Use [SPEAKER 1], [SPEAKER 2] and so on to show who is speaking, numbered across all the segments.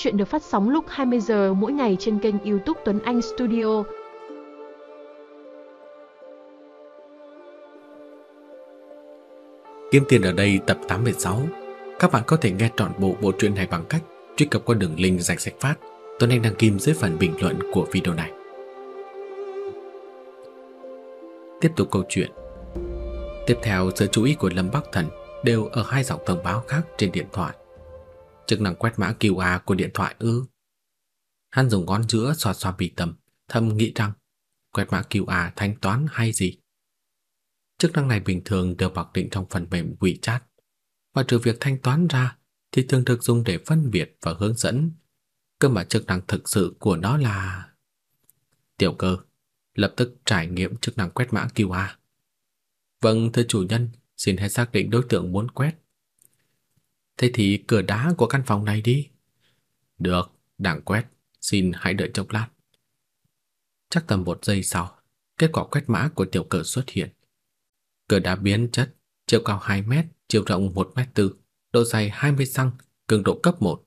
[SPEAKER 1] Chuyện được phát sóng lúc 20 giờ mỗi ngày trên kênh YouTube Tuấn Anh Studio.
[SPEAKER 2] Kiếm tiền ở đây tập 86. Các bạn có thể nghe trọn bộ bộ truyện này bằng cách truy cập qua đường link danh sách phát Tuấn Anh đăng kim dưới phần bình luận của video này. Tiếp tục câu chuyện. Tiếp theo, sự chú ý của Lâm Bắc Thần đều ở hai dòng thông báo khác trên điện thoại. Chức năng quét mã QR của điện thoại ư? Hắn dùng ngón giữa xoa xoa bị tầm, thầm nghĩ rằng quét mã QR thanh toán hay gì? Chức năng này bình thường được mặc định trong phần mềm WeChat, và trừ việc thanh toán ra thì thường được dùng để phân biệt và hướng dẫn. Cơ mà chức năng thực sự của nó là Tiểu cơ lập tức trải nghiệm chức năng quét mã QR. Vâng, thưa chủ nhân, xin hãy xác định đối tượng muốn quét. Thế thì cửa đá của căn phòng này đi. Được, đảng quét, xin hãy đợi chốc lát. Chắc tầm một giây sau, kết quả quét mã của tiểu cờ xuất hiện. Cửa đá biến chất, chiều cao 2 mét, chiều rộng 1 mét tư, độ dày 20 xăng, cường độ cấp 1.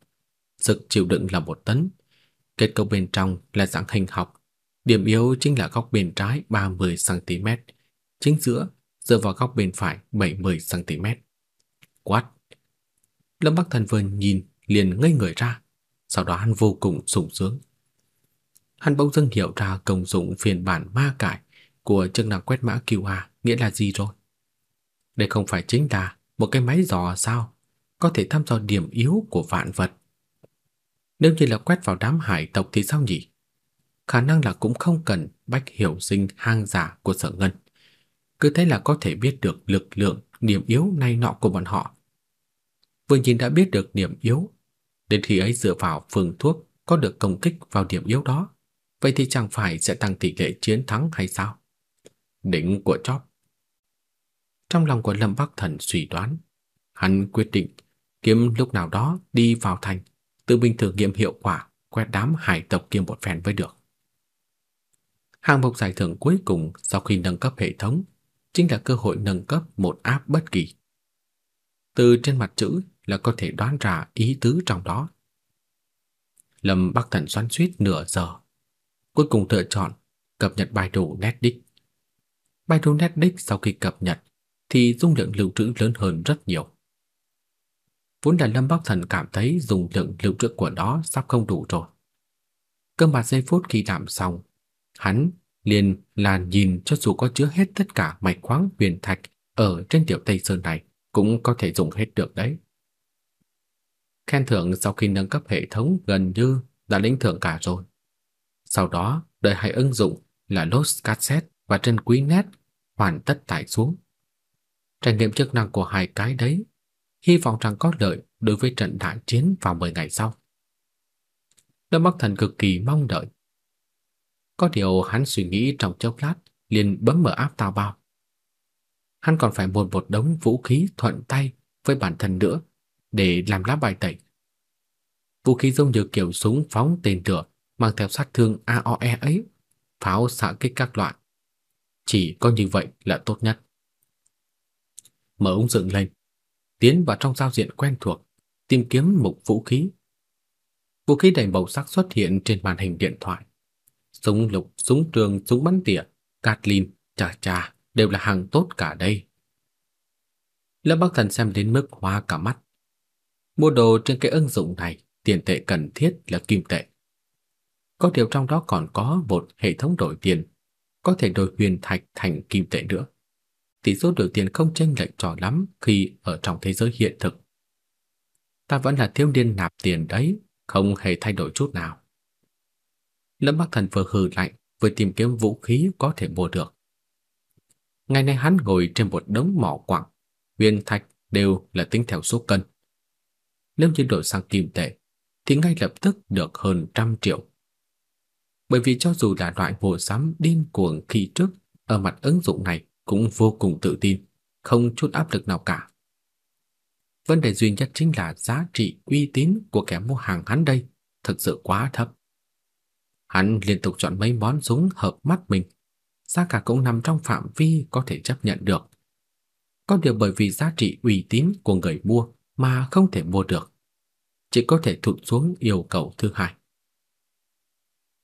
[SPEAKER 2] Sức chịu đựng là 1 tấn. Kết cấu bên trong là dạng hình học. Điểm yếu chính là góc bên trái 30 cm, chính giữa dựa vào góc bên phải 70 cm. Quát! Lâm Bắc Thần vừa nhìn liền ngây người ra, sau đó hắn vô cùng sủng sướng. Hắn bỗng dưng hiểu ra công dụng phiên bản ma cải của chức năng quét mã QR nghĩa là gì rồi. Đây không phải chính là một cái máy dò sao, có thể thăm dò điểm yếu của vạn vật. Nếu như là quét vào đám hải tộc thì sao nhỉ? Khả năng là cũng không cần bách hiểu sinh hang giả của sở ngân. Cứ thế là có thể biết được lực lượng, điểm yếu này nọ của bọn họ. Vừa nhìn đã biết được điểm yếu, đến khi ấy dựa vào phương thuốc có được công kích vào điểm yếu đó, vậy thì chẳng phải sẽ tăng tỷ lệ chiến thắng hay sao? Đỉnh của chóp. Trong lòng của Lâm Bắc Thần suy đoán, hắn quyết định kiếm lúc nào đó đi vào thành, tự mình thử nghiệm hiệu quả quét đám hải tộc kia một phen với được. Hàng mục giải thưởng cuối cùng sau khi nâng cấp hệ thống chính là cơ hội nâng cấp một app bất kỳ. Từ trên mặt chữ là có thể đoán ra ý tứ trong đó. Lâm Bắc Thần xoắn xuýt nửa giờ, cuối cùng lựa chọn cập nhật bài đồ NetDisk. Bài đồ NetDisk sau khi cập nhật thì dung lượng lưu trữ lớn hơn rất nhiều. Vốn là Lâm Bắc Thần cảm thấy dung lượng lưu trữ của nó sắp không đủ rồi. Cơ mà giây phút khi làm xong, hắn liền là nhìn cho dù có chứa hết tất cả mạch khoáng huyền thạch ở trên tiểu Tây Sơn này cũng có thể dùng hết được đấy. Khen thưởng sau khi nâng cấp hệ thống gần như đã lĩnh thưởng cả rồi. Sau đó, đợi hai ứng dụng là Lost Cassette và Trân Quý Net hoàn tất tải xuống. Trải nghiệm chức năng của hai cái đấy, hy vọng rằng có lợi đối với trận đại chiến vào 10 ngày sau. Lâm Bắc Thần cực kỳ mong đợi. Có điều hắn suy nghĩ trong chốc lát, liền bấm mở áp tao bao. Hắn còn phải mua một đống vũ khí thuận tay với bản thân nữa để làm lá bài tẩy. Vũ khí giống như kiểu súng phóng tên lửa mang theo sát thương AOE ấy, pháo xạ kích các loại. Chỉ có như vậy là tốt nhất. Mở ống dựng lên, tiến vào trong giao diện quen thuộc, tìm kiếm mục vũ khí. Vũ khí đầy màu sắc xuất hiện trên màn hình điện thoại. Súng lục, súng trường, súng bắn tỉa, Catlin, chà chà, đều là hàng tốt cả đây. Lâm Bắc Thần xem đến mức hoa cả mắt. Mua đồ trên cái ứng dụng này, tiền tệ cần thiết là kim tệ. Có điều trong đó còn có một hệ thống đổi tiền, có thể đổi huyền thạch thành kim tệ nữa. Tỷ số đổi tiền không chênh lệch trò lắm khi ở trong thế giới hiện thực. Ta vẫn là thiếu niên nạp tiền đấy, không hề thay đổi chút nào. Lâm Bắc Thần vừa hừ lạnh vừa tìm kiếm vũ khí có thể mua được. Ngày nay hắn ngồi trên một đống mỏ quặng, huyền thạch đều là tính theo số cân. Nếu như đổi sang kim tệ thì ngay lập tức được hơn trăm triệu. Bởi vì cho dù là loại mua sắm điên cuồng khi trước ở mặt ứng dụng này cũng vô cùng tự tin, không chút áp lực nào cả. Vấn đề duy nhất chính là giá trị uy tín của kẻ mua hàng hắn đây thực sự quá thấp. Hắn liên tục chọn mấy món súng hợp mắt mình, giá cả cũng nằm trong phạm vi có thể chấp nhận được. Có điều bởi vì giá trị uy tín của người mua mà không thể mua được. chỉ có thể thụt xuống yêu cầu thứ hai.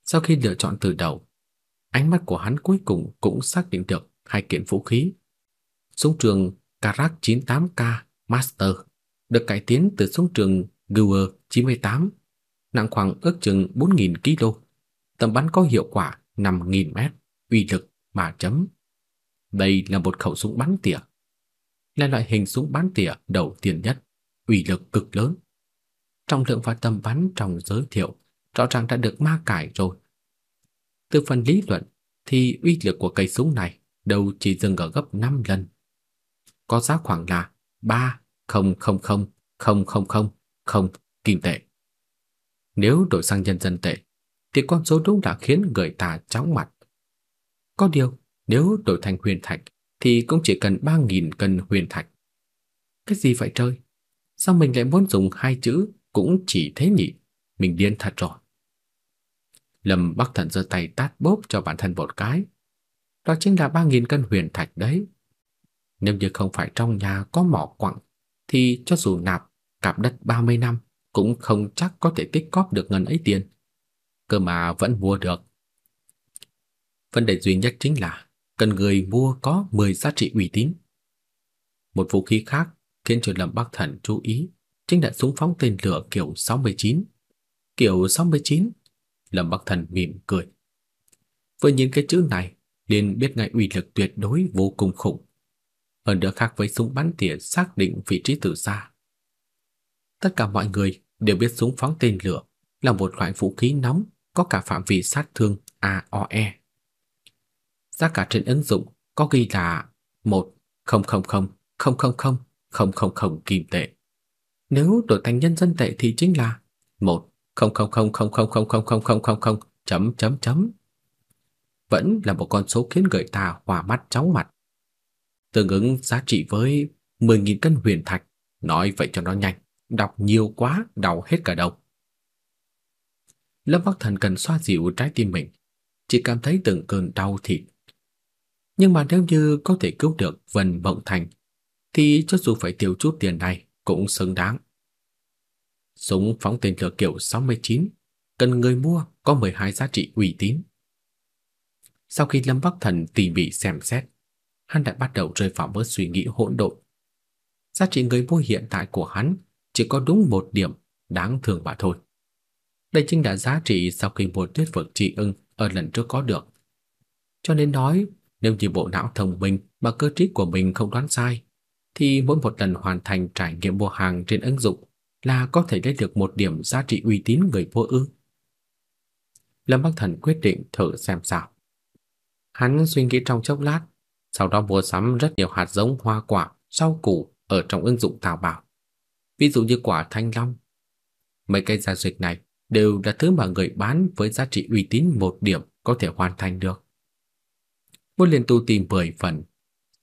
[SPEAKER 2] Sau khi lựa chọn từ đầu, ánh mắt của hắn cuối cùng cũng xác định được hai kiện vũ khí. Súng trường Karak 98K Master được cải tiến từ súng trường Gewehr 98, nặng khoảng ước chừng 4000 kg, tầm bắn có hiệu quả 5000 m, uy lực 3 chấm. Đây là một khẩu súng bắn tỉa, là loại hình súng bắn tỉa đầu tiên nhất, uy lực cực lớn. Trọng lượng và tầm bắn trong giới thiệu rõ ràng đã được ma cải rồi. Từ phần lý luận thì uy lực của cây súng này đâu chỉ dừng ở gấp 5 lần. Có giá khoảng là 3,000,000 kim tệ. Nếu đổi sang nhân dân tệ thì con số đúng đã khiến người ta chóng mặt. Có điều, nếu đổi thành huyền thạch thì cũng chỉ cần 3000 cân huyền thạch. Cái gì vậy trời? Sao mình lại muốn dùng hai chữ cũng chỉ thế nhỉ? Mình điên thật rồi. Lâm Bắc Thần giơ tay tát bốp cho bản thân một cái. Đó chính là 3000 cân huyền thạch đấy. Nếu như không phải trong nhà có mỏ quặng, thì cho dù nạp cạp đất 30 năm cũng không chắc có thể tích cóp được ngân ấy tiền. Cơ mà vẫn mua được. Vấn đề duy nhất chính là cần người mua có 10 giá trị uy tín. Một vũ khí khác khiến cho Lâm Bắc Thần chú ý chính là súng phóng tên lửa kiểu 69. Kiểu 69? Lâm Bắc Thần mỉm cười. Vừa nhìn cái chữ này, liền biết ngay uy lực tuyệt đối vô cùng khủng. Hơn nữa khác với súng bắn tỉa xác định vị trí từ xa. Tất cả mọi người đều biết súng phóng tên lửa là một loại vũ khí nóng có cả phạm vi sát thương AOE. Giá cả trên ứng dụng có ghi là 1.000 kim tệ. Nếu đổi thành nhân dân tệ thì chính là 1.000.000.000.000 chấm chấm chấm. Vẫn là một con số khiến người ta hòa mắt chóng mặt. Tương ứng giá trị với 10.000 cân huyền thạch, nói vậy cho nó nhanh, đọc nhiều quá đau hết cả đầu. Lâm Bắc Thần cần xoa dịu trái tim mình, chỉ cảm thấy từng cơn đau thịt. Nhưng mà nếu như có thể cứu được Vân Mộng Thành, thì cho dù phải tiêu chút tiền này cũng xứng đáng. Súng phóng tên lửa kiểu 69, cần người mua có 12 giá trị uy tín. Sau khi Lâm Bắc Thần tỉ mỉ xem xét, hắn đã bắt đầu rơi vào một suy nghĩ hỗn độn. Giá trị người mua hiện tại của hắn chỉ có đúng một điểm đáng thương mà thôi. Đây chính là giá trị sau khi một tuyết vực trị ưng ở lần trước có được. Cho nên nói, nếu như bộ não thông minh mà cơ trí của mình không đoán sai, thì mỗi một lần hoàn thành trải nghiệm mua hàng trên ứng dụng là có thể lấy được một điểm giá trị uy tín người mua ư. Lâm Bắc Thần quyết định thử xem sao. Hắn suy nghĩ trong chốc lát, sau đó mua sắm rất nhiều hạt giống hoa quả, rau củ ở trong ứng dụng Tào Bảo. Ví dụ như quả thanh long. Mấy cây giao dịch này đều là thứ mà người bán với giá trị uy tín một điểm có thể hoàn thành được. Muốn liền tu tìm 10 phần.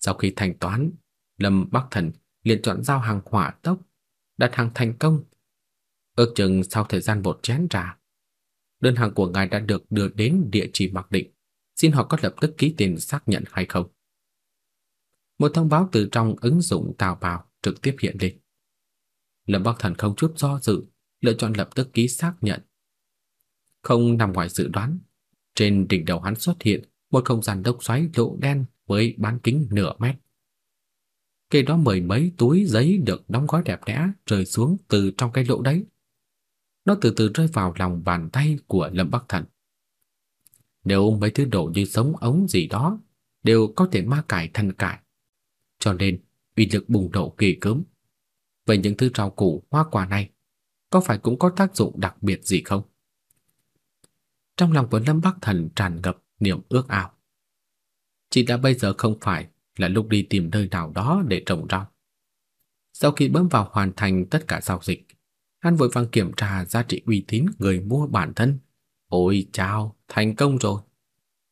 [SPEAKER 2] Sau khi thanh toán, Lâm Bắc Thần liền chọn giao hàng hỏa tốc, đặt hàng thành công. Ước chừng sau thời gian một chén trà, đơn hàng của ngài đã được đưa đến địa chỉ mặc định. Xin hỏi có lập tức ký tên xác nhận hay không? Một thông báo từ trong ứng dụng Tào Bảo trực tiếp hiện lên. Lâm Bắc Thần không chút do dự, lựa chọn lập tức ký xác nhận. Không nằm ngoài dự đoán, trên đỉnh đầu hắn xuất hiện một không gian đốc xoáy lỗ đen với bán kính nửa mét. Kế đó mười mấy túi giấy được đóng gói đẹp đẽ rơi xuống từ trong cái lỗ đấy. Nó từ từ rơi vào lòng bàn tay của Lâm Bắc Thần. Nếu mấy thứ đồ như sống ống gì đó đều có thể ma cải thân cải, cho nên uy lực bùng nổ kỳ cớm. Vậy những thứ rau củ, hoa quả này có phải cũng có tác dụng đặc biệt gì không? Trong lòng của Lâm Bắc Thần tràn ngập niềm ước ao. Chỉ đã bây giờ không phải là lúc đi tìm nơi nào đó để trồng rau. Sau khi bấm vào hoàn thành tất cả giao dịch, hắn vội vàng kiểm tra giá trị uy tín người mua bản thân. Ôi chao, thành công rồi.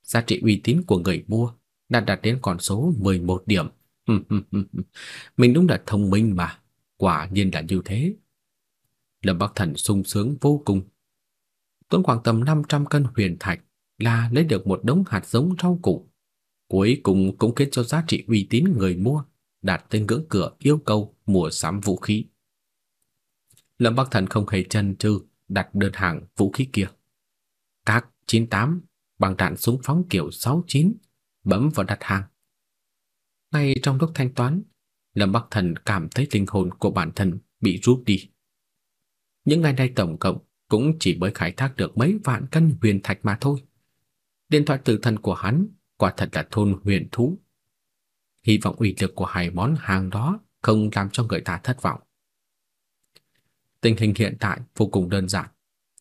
[SPEAKER 2] Giá trị uy tín của người mua đã đạt đến con số 11 điểm. Mình đúng là thông minh mà, quả nhiên là như thế. Lâm Bắc Thần sung sướng vô cùng. Tốn khoảng tầm 500 cân huyền thạch là lấy được một đống hạt giống rau củ. Cuối cùng cũng khiến cho giá trị uy tín người mua đạt tới ngưỡng cửa yêu cầu mua sắm vũ khí. Lâm Bắc Thần không hề chần chừ đặt đơn hàng vũ khí kia. Các 98 bằng đạn súng phóng kiểu 69 bấm vào đặt hàng. Ngay trong lúc thanh toán, Lâm Bắc Thần cảm thấy linh hồn của bản thân bị rút đi. Những ngày nay tổng cộng cũng chỉ mới khai thác được mấy vạn cân huyền thạch mà thôi. Điện thoại tử thần của hắn quả thật là thôn huyền thú. Hy vọng uy lực của hai món hàng đó không làm cho người ta thất vọng. Tình hình hiện tại vô cùng đơn giản,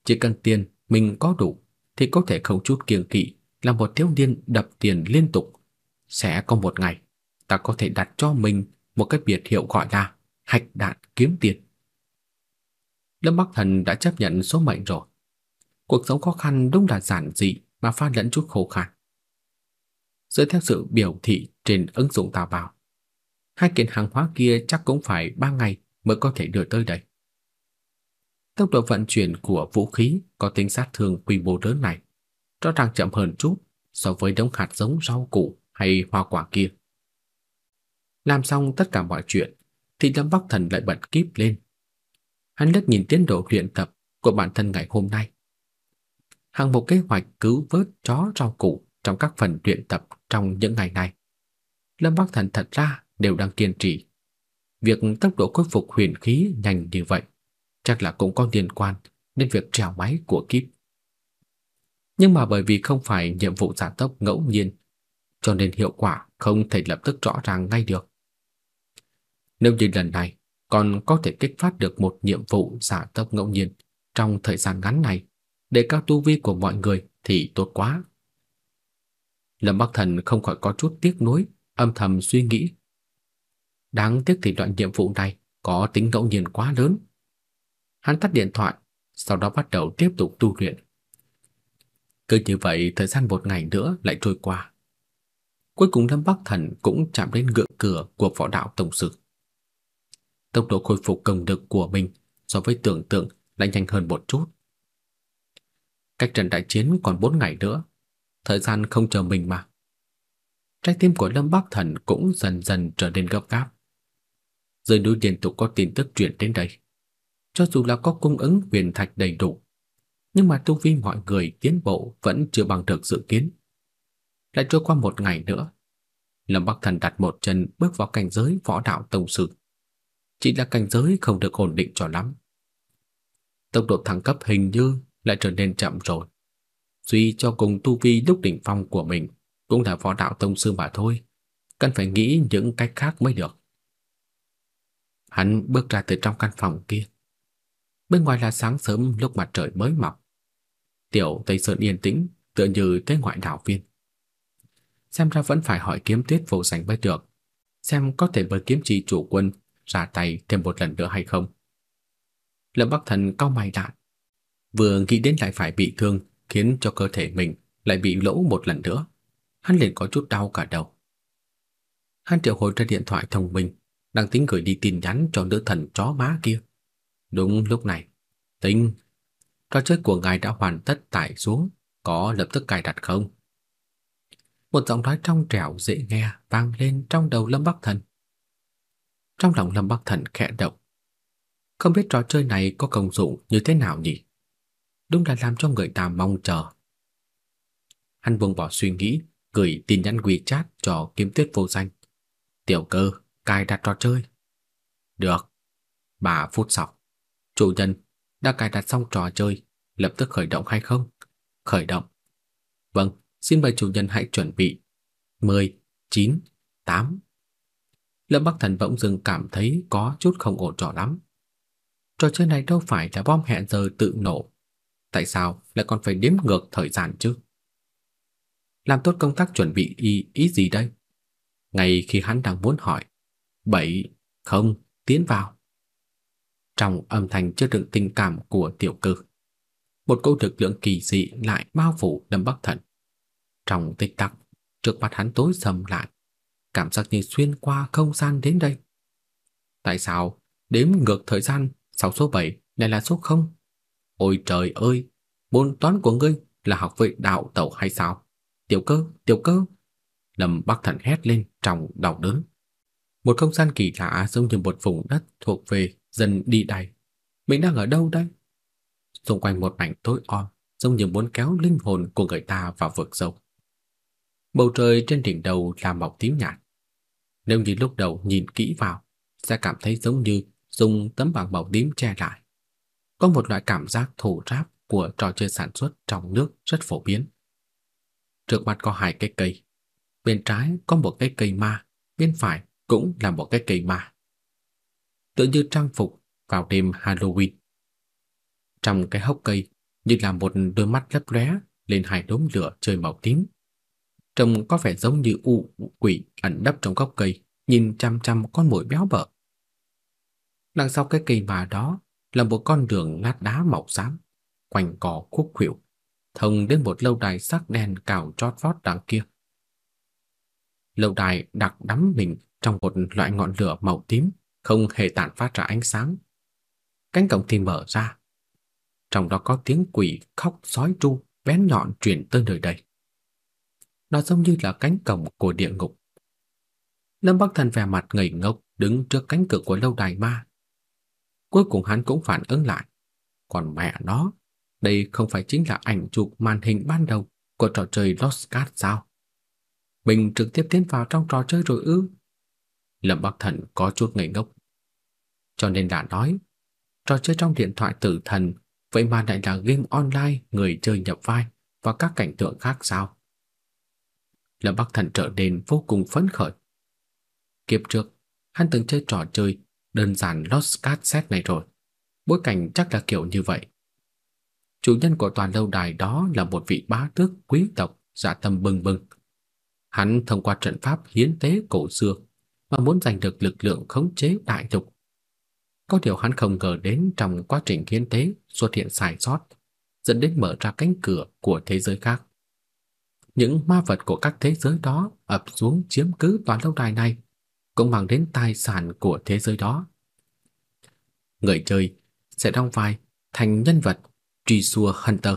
[SPEAKER 2] chỉ cần tiền mình có đủ thì có thể không chút kiêng kỵ là một thiếu niên đập tiền liên tục. Sẽ có một ngày ta có thể đặt cho mình một cái biệt hiệu gọi là hạch đạn kiếm tiền. Lâm Bắc Thần đã chấp nhận số mệnh rồi. Cuộc sống khó khăn đúng là giản dị mà pha lẫn chút khổ khăn. Dựa theo sự biểu thị trên ứng dụng tàu Bảo, hai kiện hàng hóa kia chắc cũng phải 3 ngày mới có thể đưa tới đây. Tốc độ vận chuyển của vũ khí có tính sát thương quy mô lớn này rõ ràng chậm hơn chút so với đống hạt giống rau củ hay hoa quả kia. Làm xong tất cả mọi chuyện, thì Lâm Bắc Thần lại bật kíp lên. Hắn liếc nhìn tiến độ luyện tập của bản thân ngày hôm nay. Hàng một kế hoạch cứu vớt chó rau củ trong các phần luyện tập trong những ngày này. Lâm Bắc Thần thật ra đều đang kiên trì. Việc tốc độ khôi phục huyền khí nhanh như vậy chắc là cũng có liên quan đến việc trèo máy của kíp. Nhưng mà bởi vì không phải nhiệm vụ giả tốc ngẫu nhiên, cho nên hiệu quả không thể lập tức rõ ràng ngay được. Nếu như lần này còn có thể kích phát được một nhiệm vụ giả tốc ngẫu nhiên trong thời gian ngắn này để cao tu vi của mọi người thì tốt quá. Lâm Bắc Thần không khỏi có chút tiếc nuối, âm thầm suy nghĩ. Đáng tiếc thì đoạn nhiệm vụ này có tính ngẫu nhiên quá lớn. Hắn tắt điện thoại, sau đó bắt đầu tiếp tục tu luyện. Cứ như vậy, thời gian một ngày nữa lại trôi qua. Cuối cùng Lâm Bắc Thần cũng chạm đến ngưỡng cửa của võ đạo tổng sư. Tốc độ khôi phục công lực của mình so với tưởng tượng lại nhanh hơn một chút. Cách trận đại chiến còn 4 ngày nữa, thời gian không chờ mình mà. Trái tim của Lâm Bắc Thần cũng dần dần trở nên gấp gáp. Dưới núi liên tục có tin tức truyền đến đây. Cho dù là có cung ứng huyền thạch đầy đủ, nhưng mà tu vi mọi người tiến bộ vẫn chưa bằng được dự kiến. Lại trôi qua một ngày nữa, Lâm Bắc Thần đặt một chân bước vào cảnh giới võ đạo tông sư. Chỉ là cảnh giới không được ổn định cho lắm. Tốc độ thăng cấp hình như lại trở nên chậm rồi. Suy cho cùng tu vi lúc đỉnh phong của mình cũng là võ đạo tông sư mà thôi, cần phải nghĩ những cách khác mới được. Hắn bước ra từ trong căn phòng kia. Bên ngoài là sáng sớm lúc mặt trời mới mọc. Tiểu Tây Sơn yên tĩnh, tựa như tới ngoại đảo viên. Xem ra vẫn phải hỏi kiếm tuyết vô sánh mới được, xem có thể bởi kiếm trì chủ quân ra tay thêm một lần nữa hay không. Lâm Bắc Thần cau mày lại, vừa nghĩ đến lại phải bị thương, khiến cho cơ thể mình lại bị lỗ một lần nữa, hắn liền có chút đau cả đầu. Hắn triệu hồi ra điện thoại thông minh, đang tính gửi đi tin nhắn cho nữ thần chó má kia. Đúng lúc này, tính trò chơi của ngài đã hoàn tất tải xuống, có lập tức cài đặt không? Một giọng nói trong trẻo dễ nghe vang lên trong đầu Lâm Bắc Thần. Trong lòng Lâm Bắc Thần khẽ động. Không biết trò chơi này có công dụng như thế nào nhỉ? Đúng là làm cho người ta mong chờ. Hắn buông bỏ suy nghĩ, gửi tin nhắn WeChat cho Kiếm Tuyết vô danh. Tiểu cơ, cài đặt trò chơi. Được. 3 phút sau, chủ nhân đã cài đặt xong trò chơi, lập tức khởi động hay không? Khởi động. Vâng, xin mời chủ nhân hãy chuẩn bị. 10, 9, 8. Lâm Bắc Thần bỗng dưng cảm thấy có chút không ổn trò lắm. Trò chơi này đâu phải là bom hẹn giờ tự nổ. Tại sao lại còn phải đếm ngược thời gian chứ? Làm tốt công tác chuẩn bị y ý gì đây? Ngay khi hắn đang muốn hỏi, bảy, không, tiến vào trong âm thanh chứa đựng tình cảm của tiểu cư. Một câu thực lượng kỳ dị lại bao phủ Lâm Bắc Thần. Trong tích tắc, trước mặt hắn tối sầm lại, cảm giác như xuyên qua không gian đến đây. Tại sao đếm ngược thời gian sau số 7 lại là số 0? Ôi trời ơi, môn toán của ngươi là học với đạo tẩu hay sao? Tiểu cơ, tiểu cơ. Lâm Bắc Thần hét lên trong đau đớn. Một không gian kỳ lạ giống như một vùng đất thuộc về dân đi đày, Mình đang ở đâu đây? Xung quanh một mảnh tối om, giống như muốn kéo linh hồn của người ta vào vực sâu. Bầu trời trên đỉnh đầu là màu tím nhạt. Nếu như lúc đầu nhìn kỹ vào, sẽ cảm thấy giống như dùng tấm bảng màu tím che lại. Có một loại cảm giác thổ ráp của trò chơi sản xuất trong nước rất phổ biến. Trước mặt có hai cái cây. Bên trái có một cái cây ma, bên phải cũng là một cái cây ma. Tựa như trang phục vào đêm Halloween. Trong cái hốc cây như là một đôi mắt lấp lóe lên hai đốm lửa trời màu tím. Trông có vẻ giống như u quỷ ẩn nấp trong gốc cây, nhìn chăm chăm con muỗi béo bở. Đằng sau cái cây mà đó là một con đường lát đá màu xám, quanh cỏ khúc khuỷu, thông đến một lâu đài sắc đen cao chót vót đằng kia. Lâu đài đặc đắm mình trong một loại ngọn lửa màu tím, không hề tản phát ra ánh sáng. Cánh cổng thì mở ra. Trong đó có tiếng quỷ khóc sói tru bén nhọn truyền tới nơi đây. Nó giống như là cánh cổng của địa ngục. Lâm Bắc Thần vẻ mặt ngây ngốc đứng trước cánh cửa của lâu đài ma. Cuối cùng hắn cũng phản ứng lại. Còn mẹ nó, đây không phải chính là ảnh chụp màn hình ban đầu của trò chơi Lost Card sao? Mình trực tiếp tiến vào trong trò chơi rồi ư? Lâm Bắc Thần có chút ngây ngốc. Cho nên đã nói, trò chơi trong điện thoại tử thần vậy mà lại là game online người chơi nhập vai và các cảnh tượng khác sao? Lâm Bắc Thần trở nên vô cùng phấn khởi. Kiếp trước, hắn từng chơi trò chơi đơn giản Lost Cassette này rồi. Bối cảnh chắc là kiểu như vậy. Chủ nhân của toàn lâu đài đó là một vị bá tước quý tộc dạ tâm bừng bừng. Hắn thông qua trận pháp hiến tế cổ xưa mà muốn giành được lực lượng khống chế đại lục. Có điều hắn không ngờ đến trong quá trình hiến tế xuất hiện sai sót, dẫn đến mở ra cánh cửa của thế giới khác. Những ma vật của các thế giới đó ập xuống chiếm cứ toàn lâu đài này, cũng mang đến tài sản của thế giới đó. Người chơi sẽ đóng vai thành nhân vật Treasure Hunter.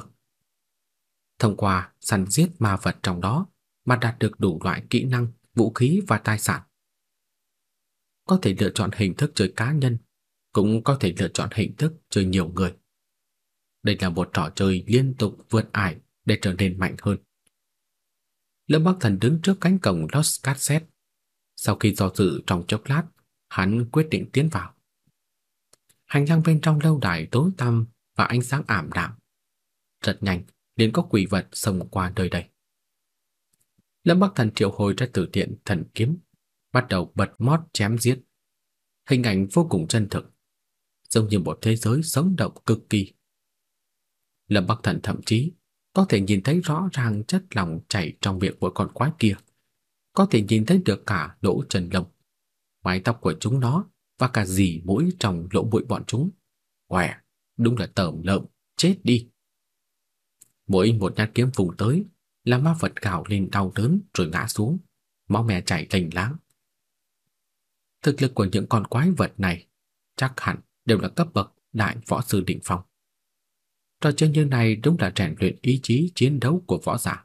[SPEAKER 2] Thông qua săn giết ma vật trong đó mà đạt được đủ loại kỹ năng, vũ khí và tài sản. Có thể lựa chọn hình thức chơi cá nhân, cũng có thể lựa chọn hình thức chơi nhiều người. Đây là một trò chơi liên tục vượt ải để trở nên mạnh hơn. Lâm Bắc Thần đứng trước cánh cổng Lost Cassette. Sau khi do dự trong chốc lát, hắn quyết định tiến vào. Hành lang bên trong lâu đài tối tăm và ánh sáng ảm đạm. Rất nhanh, liền có quỷ vật xông qua nơi đây. Lâm Bắc Thần triệu hồi ra tử tiện thần kiếm, bắt đầu bật mót chém giết. Hình ảnh vô cùng chân thực, giống như một thế giới sống động cực kỳ. Lâm Bắc Thần thậm chí có thể nhìn thấy rõ ràng chất lỏng chảy trong miệng của con quái kia, có thể nhìn thấy được cả lỗ chân lông, mái tóc của chúng nó và cả dì mũi trong lỗ mũi bọn chúng. Quẻ, đúng là tởm lợm, chết đi. Mỗi một nhát kiếm vùng tới là ma vật gào lên đau đớn rồi ngã xuống, máu me chảy lênh láng. Thực lực của những con quái vật này chắc hẳn đều là cấp bậc đại võ sư đỉnh phong. Trò chơi như này đúng là rèn luyện ý chí chiến đấu của võ giả.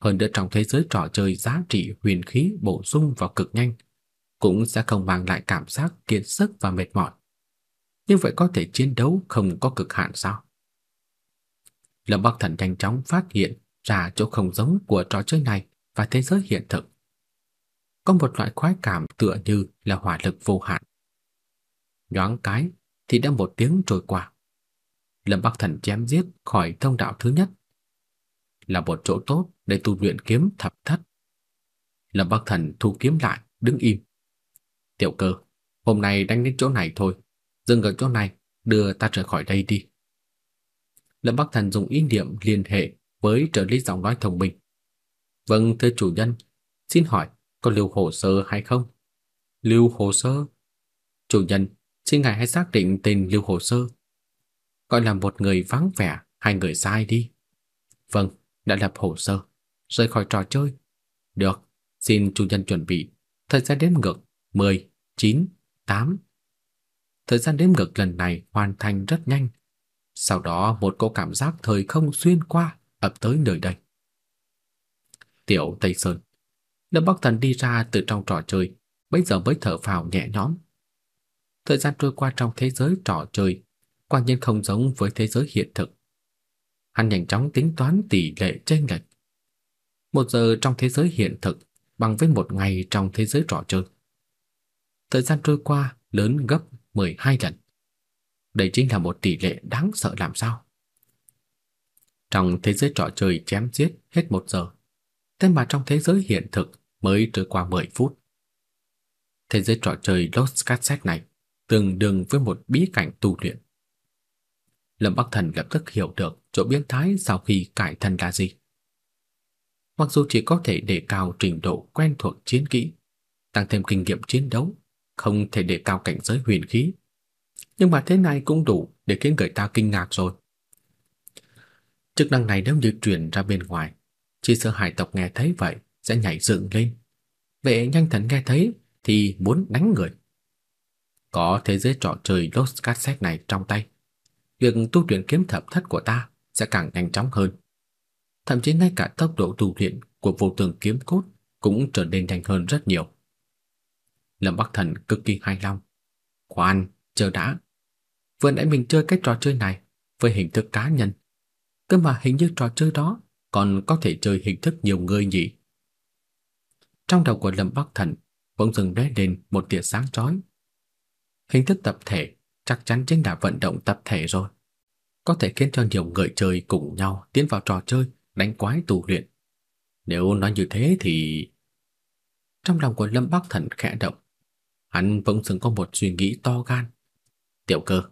[SPEAKER 2] Hơn nữa trong thế giới trò chơi giá trị huyền khí bổ sung vào cực nhanh, cũng sẽ không mang lại cảm giác kiệt sức và mệt mỏi. Như vậy có thể chiến đấu không có cực hạn sao? Lâm Bắc Thần nhanh chóng phát hiện ra chỗ không giống của trò chơi này và thế giới hiện thực. Có một loại khoái cảm tựa như là hỏa lực vô hạn. Nhoáng cái thì đã một tiếng trôi qua. Lâm Bắc Thần chém giết khỏi thông đạo thứ nhất. Là một chỗ tốt để tu luyện kiếm thập thất. Lâm Bắc Thần thu kiếm lại, đứng im. Tiểu cơ, hôm nay đánh đến chỗ này thôi. Dừng ở chỗ này, đưa ta rời khỏi đây đi. Lâm Bắc Thần dùng ý niệm liên hệ với trợ lý giọng nói thông minh. Vâng, thưa chủ nhân, xin hỏi có lưu hồ sơ hay không? Lưu hồ sơ? Chủ nhân, xin ngài hãy xác định tên lưu hồ sơ. Gọi là một người vắng vẻ hay người sai đi. Vâng, đã lập hồ sơ, rời khỏi trò chơi. Được, xin chủ nhân chuẩn bị. Thời gian đếm ngược 10, 9, 8. Thời gian đếm ngược lần này hoàn thành rất nhanh. Sau đó một cô cảm giác thời không xuyên qua ập tới nơi đây. Tiểu Tây Sơn. Lâm Bắc Thần đi ra từ trong trò chơi, bây giờ mới thở phào nhẹ nhõm. Thời gian trôi qua trong thế giới trò chơi quả nhiên không giống với thế giới hiện thực. Hắn nhanh chóng tính toán tỷ lệ chênh lệch. Một giờ trong thế giới hiện thực bằng với một ngày trong thế giới trò chơi. Thời gian trôi qua lớn gấp 12 lần. Đây chính là một tỷ lệ đáng sợ làm sao. Trong thế giới trò chơi chém giết hết một giờ, thế mà trong thế giới hiện thực mới trôi qua 10 phút. Thế giới trò chơi Lost Cassette này tương đương với một bí cảnh tu luyện. Lâm Bắc Thần lập tức hiểu được chỗ biến thái sau khi cải thân là gì. Mặc dù chỉ có thể đề cao trình độ quen thuộc chiến kỹ, tăng thêm kinh nghiệm chiến đấu, không thể đề cao cảnh giới huyền khí, nhưng mà thế này cũng đủ để khiến người ta kinh ngạc rồi. Chức năng này nếu như truyền ra bên ngoài, chỉ sợ hải tộc nghe thấy vậy sẽ nhảy dựng lên. Vệ nhanh thần nghe thấy thì muốn đánh người. Có thế giới trò chơi Lost Cassette này trong tay, việc tu luyện kiếm thập thất của ta sẽ càng nhanh chóng hơn. Thậm chí ngay cả tốc độ tu luyện của vô tường kiếm cốt cũng trở nên nhanh hơn rất nhiều. Lâm Bắc Thần cực kỳ hài lòng. Khoan, chờ đã. Vừa nãy mình chơi cái trò chơi này với hình thức cá nhân. Cơ mà hình như trò chơi đó còn có thể chơi hình thức nhiều người nhỉ. Trong đầu của Lâm Bắc Thần bỗng dừng lóe lên một tia sáng chói. Hình thức tập thể chắc chắn chính là vận động tập thể rồi. Có thể khiến cho nhiều người chơi cùng nhau tiến vào trò chơi đánh quái tù luyện. Nếu nói như thế thì... Trong lòng của Lâm Bắc Thần khẽ động. Hắn bỗng dưng có một suy nghĩ to gan. Tiểu cơ,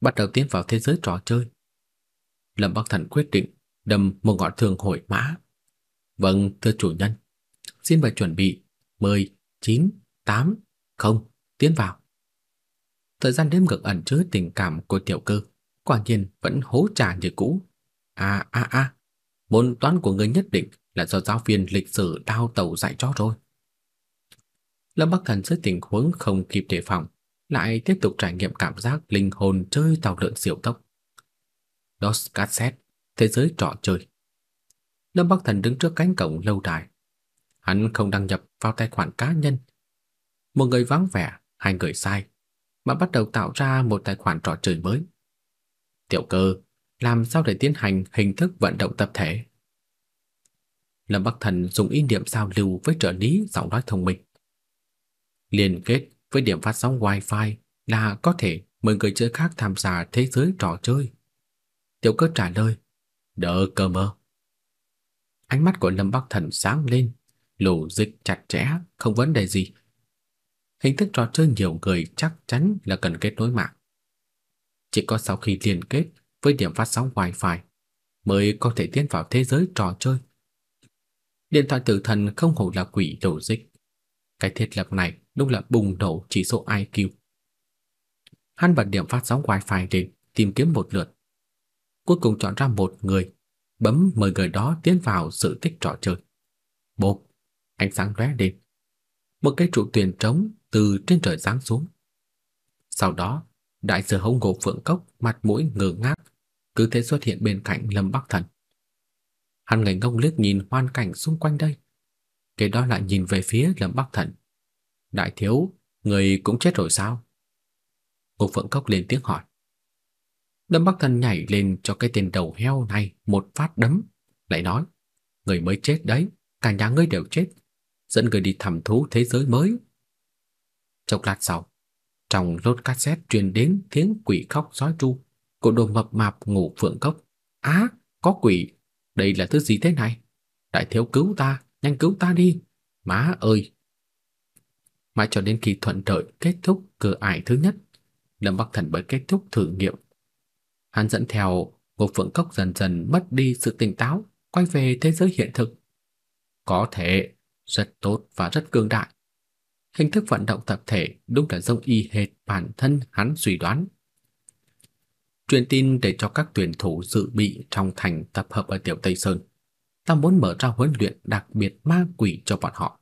[SPEAKER 2] bắt đầu tiến vào thế giới trò chơi. Lâm Bắc Thần quyết định đâm một ngọn thương hồi mã. Vâng, thưa chủ nhân. Xin mời chuẩn bị 10, 9, 8, 0, tiến vào. Thời gian đếm ngược ẩn chứa tình cảm của tiểu cơ, quả nhiên vẫn hố trả như cũ. À à à, môn toán của người nhất định là do giáo viên lịch sử đao tàu dạy cho rồi. Lâm Bắc Thần dưới tình huống không kịp đề phòng, lại tiếp tục trải nghiệm cảm giác linh hồn chơi tàu lượn siêu tốc. Dos Cassette, thế giới trò chơi. Lâm Bắc Thần đứng trước cánh cổng lâu đài. Hắn không đăng nhập vào tài khoản cá nhân. Một người vắng vẻ, hai người sai, mà bắt đầu tạo ra một tài khoản trò chơi mới. Tiểu cơ, làm sao để tiến hành hình thức vận động tập thể? Lâm Bắc Thần dùng ý niệm giao lưu với trợ lý giọng nói thông minh. Liên kết với điểm phát sóng Wi-Fi là có thể mời người chơi khác tham gia thế giới trò chơi. Tiểu cơ trả lời, đỡ cơ mơ. Ánh mắt của Lâm Bắc Thần sáng lên, lù dịch chặt chẽ, không vấn đề gì. Hình thức trò chơi nhiều người chắc chắn là cần kết nối mạng. Chỉ có sau khi liên kết với điểm phát sóng Wi-Fi mới có thể tiến vào thế giới trò chơi. Điện thoại tử thần không hổ là quỷ đầu dịch. Cái thiết lập này đúng là bùng nổ chỉ số IQ. Hắn bật điểm phát sóng Wi-Fi lên, tìm kiếm một lượt. Cuối cùng chọn ra một người, bấm mời người đó tiến vào sự tích trò chơi. Bộp, ánh sáng lóe lên. Một cái trụ tiền trống từ trên trời giáng xuống. Sau đó, đại sư hống ngộ phượng cốc mặt mũi ngơ ngác, cứ thế xuất hiện bên cạnh Lâm Bắc Thần. Hắn ngẩng ngông liếc nhìn hoàn cảnh xung quanh đây. Kế đó lại nhìn về phía Lâm Bắc Thần. Đại thiếu, người cũng chết rồi sao? Ngô Phượng Cốc lên tiếng hỏi. Lâm Bắc Thần nhảy lên cho cái tên đầu heo này một phát đấm, lại nói, người mới chết đấy, cả nhà ngươi đều chết, dẫn người đi thăm thú thế giới mới. Chốc lát sau, trong lốt cassette truyền đến tiếng quỷ khóc sói tru của đồ mập mạp ngủ phượng cốc. Á, có quỷ, đây là thứ gì thế này? Đại thiếu cứu ta, nhanh cứu ta đi. Má ơi! Mãi cho đến khi thuận lợi kết thúc cửa ải thứ nhất, Lâm Bắc Thần mới kết thúc thử nghiệm. Hắn dẫn theo Ngô Phượng Cốc dần dần mất đi sự tỉnh táo, quay về thế giới hiện thực. Có thể, rất tốt và rất cường đại. Hình thức vận động tập thể đúng là giống y hệt bản thân hắn suy đoán. Truyền tin để cho các tuyển thủ dự bị trong thành tập hợp ở Tiểu Tây Sơn. Ta muốn mở ra huấn luyện đặc biệt ma quỷ cho bọn họ.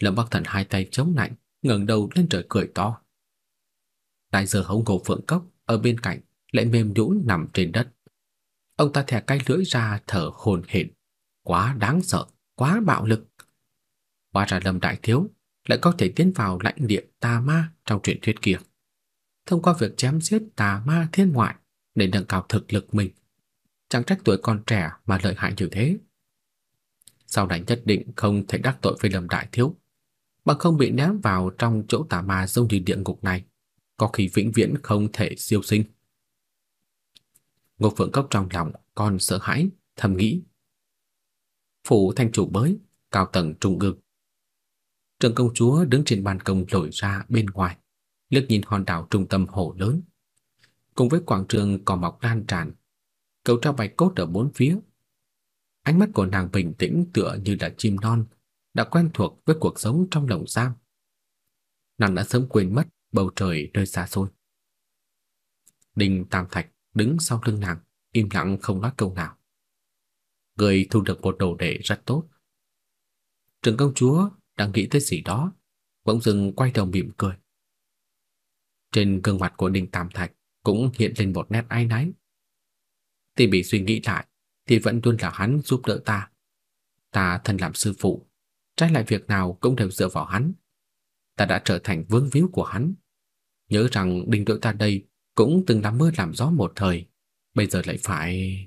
[SPEAKER 2] Lâm Bắc Thần hai tay chống nạnh, ngẩng đầu lên trời cười to. Đại giờ hống hồ phượng cốc ở bên cạnh lại mềm nhũn nằm trên đất. Ông ta thè cái lưỡi ra thở hổn hển, quá đáng sợ, quá bạo lực. Hóa ra Lâm đại thiếu lại có thể tiến vào lãnh địa tà ma trong truyền thuyết kia. thông qua việc chém giết tà ma thiên ngoại để nâng cao thực lực mình. Chẳng trách tuổi còn trẻ mà lợi hại như thế. Sau này nhất định không thể đắc tội với Lâm Đại Thiếu, bằng không bị ném vào trong chỗ tà ma giống như địa ngục này, có khi vĩnh viễn không thể siêu sinh. Ngô Phượng Cốc trong lòng còn sợ hãi, thầm nghĩ. Phủ thanh chủ mới, cao tầng trung ương. Trường công chúa đứng trên ban công lội ra bên ngoài, liếc nhìn hòn đảo trung tâm hồ lớn. Cùng với quảng trường cỏ mọc lan tràn, cầu treo bạch cốt ở bốn phía. Ánh mắt của nàng bình tĩnh tựa như là chim non, đã quen thuộc với cuộc sống trong lồng giam. Nàng đã sớm quên mất bầu trời nơi xa xôi. Đinh Tam Thạch đứng sau lưng nàng, im lặng không nói câu nào. Người thu được một đồ đệ rất tốt. Trường công chúa đang nghĩ tới gì đó, bỗng dưng quay đầu mỉm cười. Trên gương mặt của Đinh Tam Thạch cũng hiện lên một nét áy náy. Tỷ bị suy nghĩ lại, thì vẫn luôn là hắn giúp đỡ ta. Ta thân làm sư phụ, trái lại việc nào cũng đều dựa vào hắn. Ta đã trở thành vương víu của hắn. Nhớ rằng đinh đội ta đây cũng từng làm mưa làm gió một thời, bây giờ lại phải...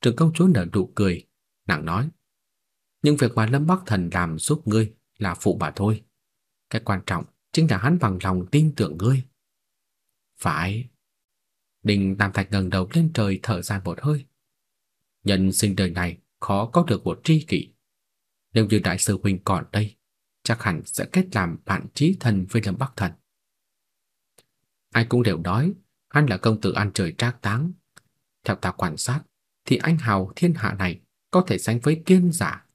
[SPEAKER 2] Trường công chúa nở nụ cười, nàng nói. Nhưng việc mà Lâm Bắc Thần làm giúp ngươi là phụ bà thôi. Cái quan trọng chính là hắn bằng lòng tin tưởng ngươi. Phải. Đình Tam Thạch ngẩng đầu lên trời thở dài một hơi. Nhân sinh đời này khó có được một tri kỷ. Nếu như đại sư huynh còn đây, chắc hẳn sẽ kết làm bạn chí thân với Lâm Bắc Thần. Ai cũng đều nói hắn là công tử ăn trời trác táng. Theo ta quan sát, thì anh hào thiên hạ này có thể sánh với kiên giả.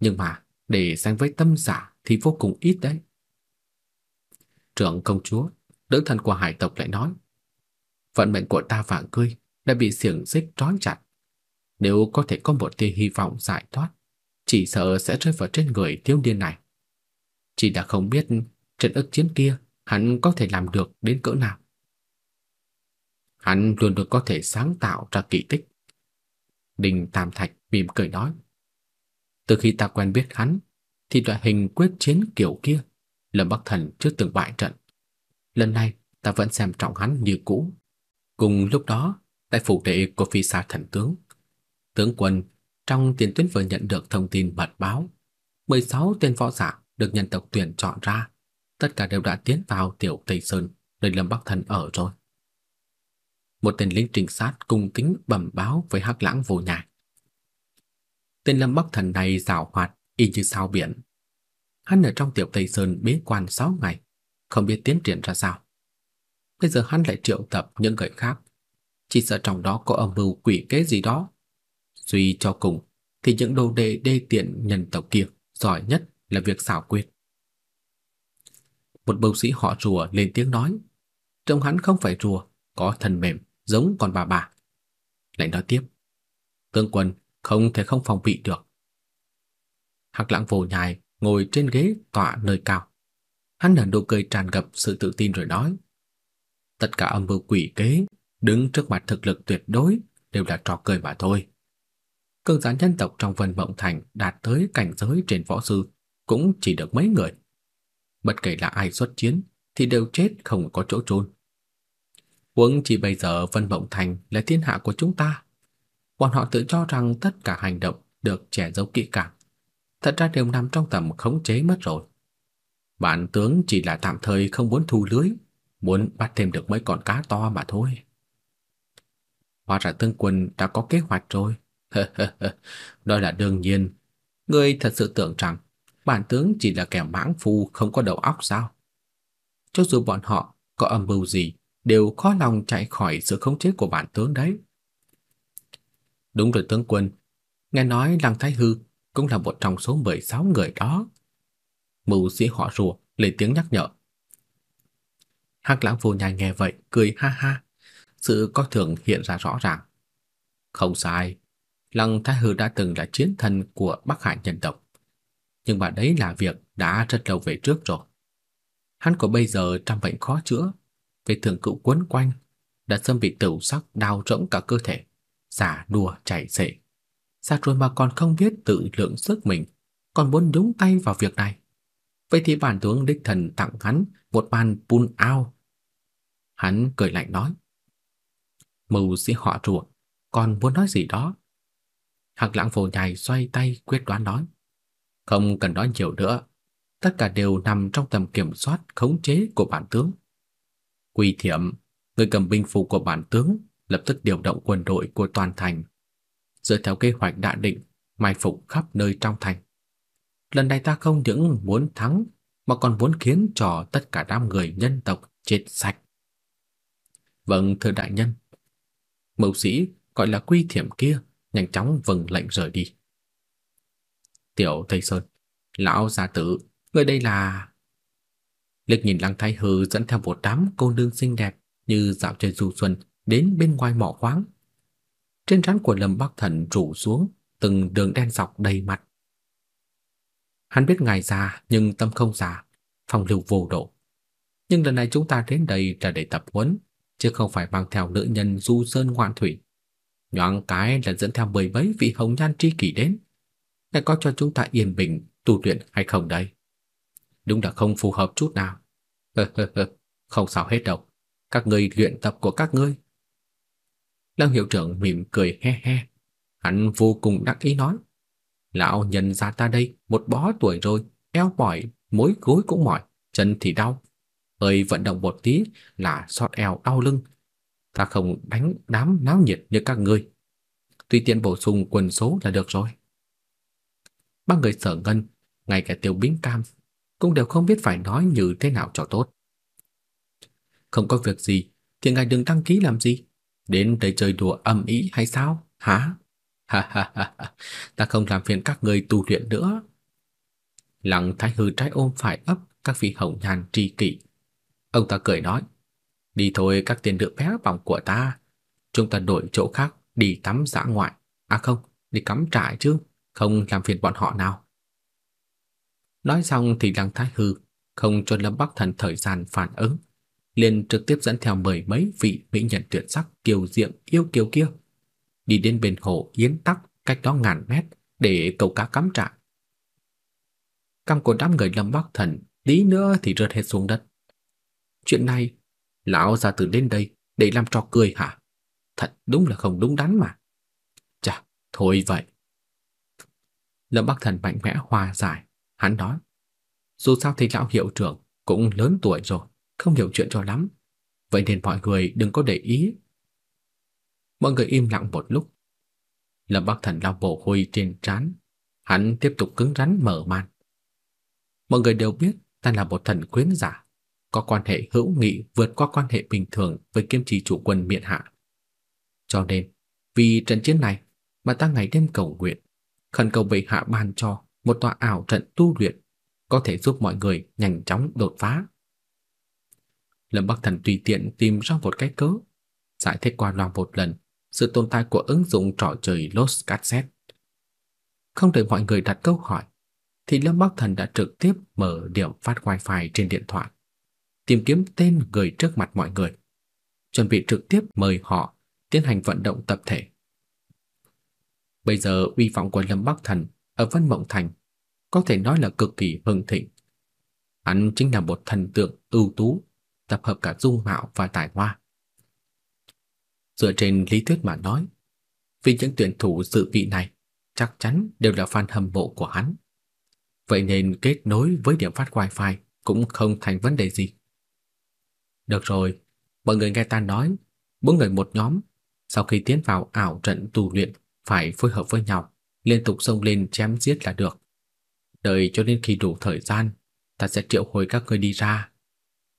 [SPEAKER 2] Nhưng mà để sánh với tâm giả thì vô cùng ít đấy. Trưởng công chúa, đỡ thần của hải tộc lại nói, vận mệnh của ta và ngươi đã bị xiềng xích trói chặt. Nếu có thể có một tia hy vọng giải thoát, chỉ sợ sẽ rơi vào trên người thiếu niên này. Chỉ đã không biết trận ức chiến kia hắn có thể làm được đến cỡ nào. Hắn luôn luôn có thể sáng tạo ra kỳ tích. Đinh Tam Thạch mỉm cười nói. Từ khi ta quen biết hắn, thì loại hình quyết chiến kiểu kia, Lâm Bắc Thần chưa từng bại trận. Lần này, ta vẫn xem trọng hắn như cũ. Cùng lúc đó, tại phủ đệ của phi xa thần tướng, tướng quân trong tiền tuyến vừa nhận được thông tin mật báo, 16 tên võ giả được nhân tộc tuyển chọn ra, tất cả đều đã tiến vào tiểu Tây Sơn, nơi Lâm Bắc Thần ở rồi. Một tên lính trinh sát cung kính bẩm báo với Hắc Lãng vô nhai. Tên Lâm Bắc Thần này giàu hoạt, y như sao biển. Hắn ở trong tiểu Tây Sơn bế quan 6 ngày, không biết tiến triển ra sao. Bây giờ hắn lại triệu tập những người khác, chỉ sợ trong đó có âm mưu quỷ kế gì đó. Suy cho cùng thì những đồ đệ đê tiện nhân tộc kia giỏi nhất là việc xảo quyệt. Một bầu sĩ họ rùa lên tiếng nói, trông hắn không phải rùa, có thân mềm, giống con bà bà. Lại nói tiếp, tướng quân không thể không phòng bị được. Hắc Lãng Vô Nhai ngồi trên ghế tọa nơi cao. Hắn nở nụ cười tràn ngập sự tự tin rồi nói: "Tất cả âm mưu quỷ kế đứng trước mặt thực lực tuyệt đối đều là trò cười mà thôi. Cường giả nhân tộc trong Vân Mộng Thành đạt tới cảnh giới trên võ sư cũng chỉ được mấy người. Bất kể là ai xuất chiến thì đều chết không có chỗ chôn. Huống chỉ bây giờ Vân Mộng Thành là thiên hạ của chúng ta. Bọn họ tự cho rằng tất cả hành động được che giấu kỹ càng. Thật ra đều nằm trong tầm khống chế mất rồi. Bản tướng chỉ là tạm thời không muốn thu lưới, muốn bắt thêm được mấy con cá to mà thôi. Hóa ra tướng quân đã có kế hoạch rồi. Đó là đương nhiên. Ngươi thật sự tưởng rằng bản tướng chỉ là kẻ mãng phu không có đầu óc sao? Cho dù bọn họ có âm mưu gì, đều khó lòng chạy khỏi sự khống chế của bản tướng đấy. Đúng rồi tướng quân, nghe nói Lăng Thái Hư cũng là một trong số 16 người đó. Mưu sĩ họ rùa lên tiếng nhắc nhở. Hắc Lãng Vô Nhai nghe vậy, cười ha ha. Sự có thường hiện ra rõ ràng. Không sai, Lăng Thái Hư đã từng là chiến thần của Bắc Hải nhân tộc. Nhưng mà đấy là việc đã rất lâu về trước rồi. Hắn của bây giờ trăm bệnh khó chữa, vết thương cũ quấn quanh, đã sớm bị tửu sắc đau rỗng cả cơ thể, giả đùa chạy xệ. Sao rồi mà còn không biết tự lượng sức mình, còn muốn nhúng tay vào việc này. Vậy thì bản tướng đích thần tặng hắn một bàn pun ao Hắn cười lạnh nói. Mưu sĩ họ rùa, còn muốn nói gì đó? Hạc lãng phổ nhài xoay tay quyết đoán nói. Không cần nói nhiều nữa, tất cả đều nằm trong tầm kiểm soát khống chế của bản tướng. Quỳ thiểm, người cầm binh phù của bản tướng lập tức điều động quân đội của toàn thành. Dựa theo kế hoạch đã định, mai phục khắp nơi trong thành. Lần này ta không những muốn thắng mà còn muốn khiến cho tất cả đám người nhân tộc chết sạch. Vâng thưa đại nhân. Mẫu sĩ gọi là quy thiểm kia nhanh chóng vâng lệnh rời đi. Tiểu Tây Sơn, lão gia tử, người đây là Lực nhìn Lăng Thái Hư dẫn theo một đám cô nương xinh đẹp như dạo chơi du xuân đến bên ngoài mỏ khoáng. Trên trán của Lâm Bắc Thần rủ xuống từng đường đen dọc đầy mặt. Hắn biết ngài già nhưng tâm không già, phong lưu vô độ. Nhưng lần này chúng ta đến đây là để tập huấn, chứ không phải mang theo nữ nhân du sơn ngoạn thủy. Nhoáng cái là dẫn theo mười mấy vị hồng nhan tri kỷ đến. Ngài có cho chúng ta yên bình tu luyện hay không đây? Đúng là không phù hợp chút nào. không sao hết đâu. Các ngươi luyện tập của các ngươi. Lâm hiệu trưởng mỉm cười he he. Hắn vô cùng đắc ý nói. Lão nhân ra ta đây, một bó tuổi rồi, eo mỏi, mối gối cũng mỏi, chân thì đau. Hơi vận động một tí là xót eo đau lưng. Ta không đánh đám náo nhiệt như các ngươi. Tùy tiện bổ sung quần số là được rồi. Ba người sở ngân, ngay cả tiêu bính cam, cũng đều không biết phải nói như thế nào cho tốt. Không có việc gì, thì ngài đừng đăng ký làm gì. Đến đây chơi đùa âm ý hay sao? Hả? Ha ha ha, ta không làm phiền các người tu luyện nữa. Lăng Thái Hư trái ôm phải ấp các vị hồng nhan tri kỷ. Ông ta cười nói, đi thôi các tiền nữ bé bỏng của ta, chúng ta đổi chỗ khác đi tắm dã ngoại. À không, đi cắm trại chứ, không làm phiền bọn họ nào. Nói xong thì Lăng Thái Hư không cho Lâm Bắc Thần thời gian phản ứng, liền trực tiếp dẫn theo mười mấy vị mỹ nhân tuyệt sắc kiều diệm yêu kiều kia đi đến bên hồ Yến Tắc cách đó ngàn mét để câu cá cắm trại. Căm của đám người Lâm Bắc Thần tí nữa thì rớt hết xuống đất. Chuyện này, lão ra từ đến đây để làm trò cười hả? Thật đúng là không đúng đắn mà. Chà, thôi vậy. Lâm Bắc Thần mạnh mẽ hòa giải, hắn nói. Dù sao thì lão hiệu trưởng cũng lớn tuổi rồi, không hiểu chuyện cho lắm. Vậy nên mọi người đừng có để ý Mọi người im lặng một lúc. Lâm Bắc Thần lau mồ hôi trên trán, hắn tiếp tục cứng rắn mở màn. Mọi người đều biết ta là một thần quyến giả, có quan hệ hữu nghị vượt qua quan hệ bình thường với kiêm trì chủ quân miện hạ. Cho nên, vì trận chiến này mà ta ngày đêm cầu nguyện, khẩn cầu bệ hạ ban cho một tòa ảo trận tu luyện có thể giúp mọi người nhanh chóng đột phá. Lâm Bắc Thần tùy tiện tìm ra một cái cớ, giải thích qua loa một lần sự tồn tại của ứng dụng trò chơi Lost Cassette. Không đợi mọi người đặt câu hỏi, thì Lâm Bắc Thần đã trực tiếp mở điểm phát wifi trên điện thoại, tìm kiếm tên người trước mặt mọi người, chuẩn bị trực tiếp mời họ tiến hành vận động tập thể. Bây giờ uy vọng của Lâm Bắc Thần ở Vân Mộng Thành có thể nói là cực kỳ hưng thịnh. Hắn chính là một thần tượng ưu tú, tập hợp cả dung mạo và tài hoa. Dựa trên lý thuyết mà nói, vì những tuyển thủ dự vị này chắc chắn đều là fan hâm mộ của hắn. Vậy nên kết nối với điểm phát wifi cũng không thành vấn đề gì. Được rồi, mọi người nghe ta nói, bốn người một nhóm, sau khi tiến vào ảo trận tu luyện phải phối hợp với nhau, liên tục xông lên chém giết là được. Đợi cho đến khi đủ thời gian, ta sẽ triệu hồi các người đi ra.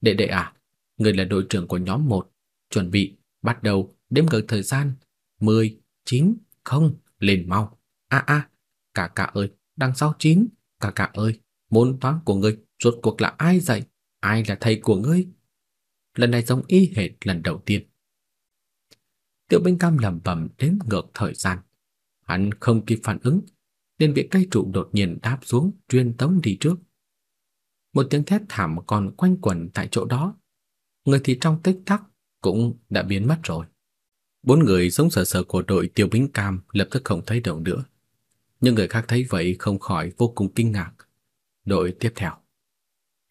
[SPEAKER 2] Đệ đệ à, người là đội trưởng của nhóm 1, chuẩn bị bắt đầu đếm ngược thời gian 10, 9, không, lên mau. A a, cả cả ơi, đằng sau 9, cả cả ơi, môn toán của ngươi rốt cuộc là ai dạy? Ai là thầy của ngươi? Lần này giống y hệt lần đầu tiên. Tiểu Binh Cam lẩm bẩm đếm ngược thời gian. Hắn không kịp phản ứng, nên bị cây trụ đột nhiên đáp xuống, truyền tống đi trước. Một tiếng thét thảm còn quanh quẩn tại chỗ đó. Người thì trong tích tắc cũng đã biến mất rồi. Bốn người sống sờ sờ của đội Tiêu binh Cam lập tức không thấy động nữa. Nhưng người khác thấy vậy không khỏi vô cùng kinh ngạc. Đội tiếp theo.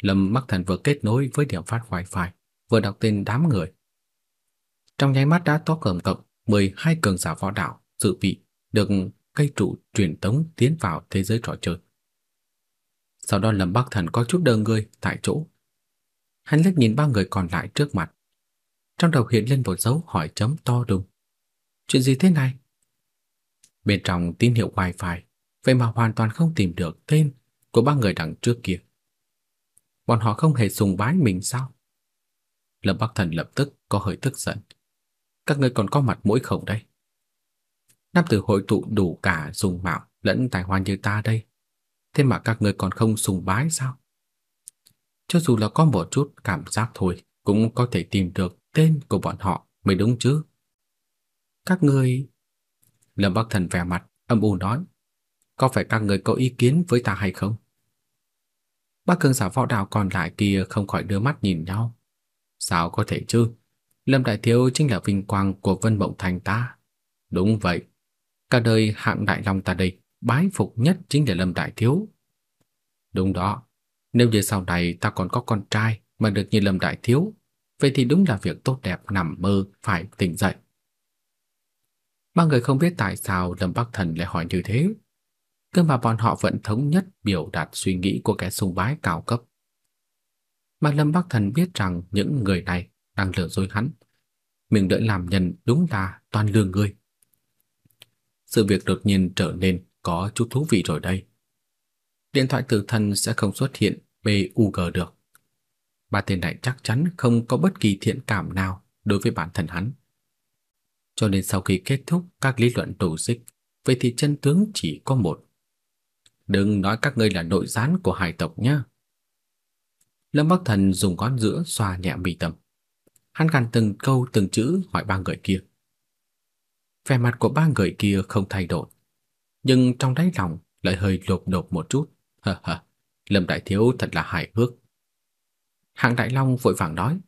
[SPEAKER 2] Lâm Bắc Thần vừa kết nối với điểm phát wifi, vừa đọc tên đám người. Trong nháy mắt đã có tổng cộng 12 cường giả võ đạo dự bị được cây trụ truyền tống tiến vào thế giới trò chơi. Sau đó Lâm Bắc Thần có chút đờ người tại chỗ. Hắn liếc nhìn ba người còn lại trước mặt. Trong đầu hiện lên một dấu hỏi chấm to đùng. Chuyện gì thế này? Bên trong tín hiệu wifi, vậy mà hoàn toàn không tìm được tên của ba người đằng trước kia. Bọn họ không hề sùng bái mình sao? Lâm Bắc Thần lập tức có hơi tức giận. Các ngươi còn có mặt mũi không đây? Nam tử hội tụ đủ cả dùng mạo lẫn tài hoa như ta đây. Thế mà các ngươi còn không sùng bái sao? Cho dù là có một chút cảm giác thôi, cũng có thể tìm được tên của bọn họ mới đúng chứ. Các ngươi... Lâm Bắc Thần vẻ mặt, âm u nói. Có phải các người có ý kiến với ta hay không? Ba cường giả võ đạo còn lại kia không khỏi đưa mắt nhìn nhau. Sao có thể chứ? Lâm Đại Thiếu chính là vinh quang của Vân Mộng Thành ta. Đúng vậy. Cả đời hạng đại long ta đây, bái phục nhất chính là Lâm Đại Thiếu. Đúng đó. Nếu như sau này ta còn có con trai mà được như Lâm Đại Thiếu, vậy thì đúng là việc tốt đẹp nằm mơ phải tỉnh dậy. Ba người không biết tại sao Lâm Bắc Thần lại hỏi như thế. Cơ mà bọn họ vẫn thống nhất biểu đạt suy nghĩ của kẻ sùng bái cao cấp. Mà Lâm Bắc Thần biết rằng những người này đang lừa dối hắn. Mình đợi làm nhân đúng là toàn lừa người. Sự việc đột nhiên trở nên có chút thú vị rồi đây. Điện thoại tử thần sẽ không xuất hiện Pug được. Ba tên này chắc chắn không có bất kỳ thiện cảm nào đối với bản thân hắn. Cho nên sau khi kết thúc các lý luận tổ xích, vậy thì chân tướng chỉ có một. Đừng nói các ngươi là nội gián của hải tộc nhé. Lâm Bắc Thần dùng ngón giữa xoa nhẹ mi tâm. Hắn gằn từng câu từng chữ hỏi ba người kia. Vẻ mặt của ba người kia không thay đổi, nhưng trong đáy lòng lại hơi lột đột một chút. Hờ hờ, Lâm Đại Thiếu thật là hài hước. Hạng Đại Long vội vàng nói.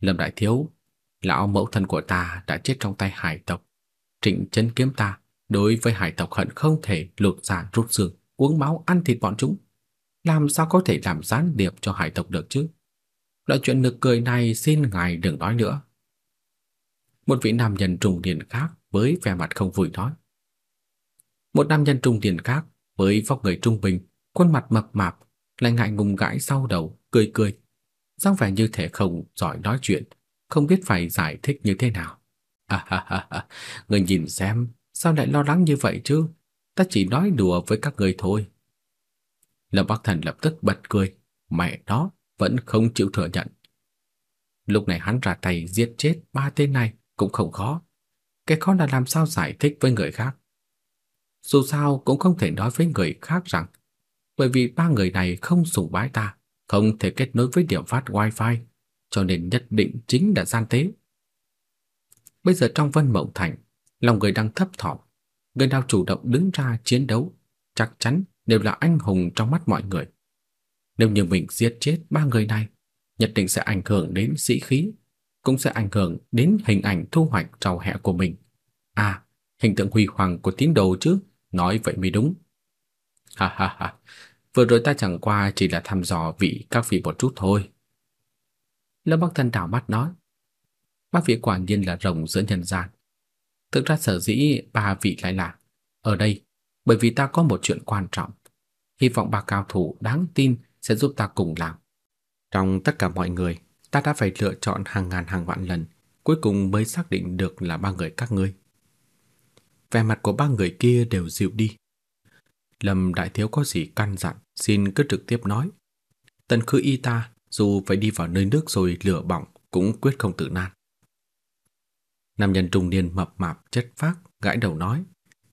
[SPEAKER 2] Lâm Đại Thiếu, lão mẫu thân của ta đã chết trong tay hải tộc. Trịnh chân kiếm ta đối với hải tộc hận không thể lột da rút xương, uống máu ăn thịt bọn chúng. Làm sao có thể làm gián điệp cho hải tộc được chứ? Loại chuyện nực cười này xin ngài đừng nói nữa. Một vị nam nhân trung niên khác với vẻ mặt không vui nói. Một nam nhân trung niên khác với vóc người trung bình, khuôn mặt mập mạp, lại ngại ngùng gãi sau đầu, cười cười. dáng vẻ như thể không giỏi nói chuyện, không biết phải giải thích như thế nào. À ha ha ha, người nhìn xem, sao lại lo lắng như vậy chứ? Ta chỉ nói đùa với các người thôi. Lâm Bắc Thần lập tức bật cười, mẹ đó vẫn không chịu thừa nhận. Lúc này hắn ra tay giết chết ba tên này cũng không khó. Cái khó là làm sao giải thích với người khác. Dù sao cũng không thể nói với người khác rằng bởi vì ba người này không sủng bái ta, không thể kết nối với điểm phát wifi, cho nên nhất định chính là gian tế. Bây giờ trong Vân Mộng Thành, lòng người đang thấp thỏm, người nào chủ động đứng ra chiến đấu, chắc chắn đều là anh hùng trong mắt mọi người. Nếu như mình giết chết ba người này, nhất định sẽ ảnh hưởng đến sĩ khí, cũng sẽ ảnh hưởng đến hình ảnh thu hoạch trầu hẹ của mình. À, hình tượng huy hoàng của tín đồ chứ, nói vậy mới đúng. Ha ha ha, vừa rồi ta chẳng qua chỉ là thăm dò vị các vị một chút thôi. Lâm Bắc Thần đảo mắt nói, ba vị quả nhiên là rồng giữa nhân gian. Thực ra sở dĩ ba vị lại là ở đây bởi vì ta có một chuyện quan trọng. Hy vọng ba cao thủ đáng tin sẽ giúp ta cùng làm. Trong tất cả mọi người, ta đã phải lựa chọn hàng ngàn hàng vạn lần, cuối cùng mới xác định được là ba người các ngươi. Vẻ mặt của ba người kia đều dịu đi. Lâm đại thiếu có gì căn dặn, xin cứ trực tiếp nói. Tần khư y ta, dù phải đi vào nơi nước rồi lửa bỏng, cũng quyết không tự nan. Nam nhân trung niên mập mạp chất phác gãi đầu nói,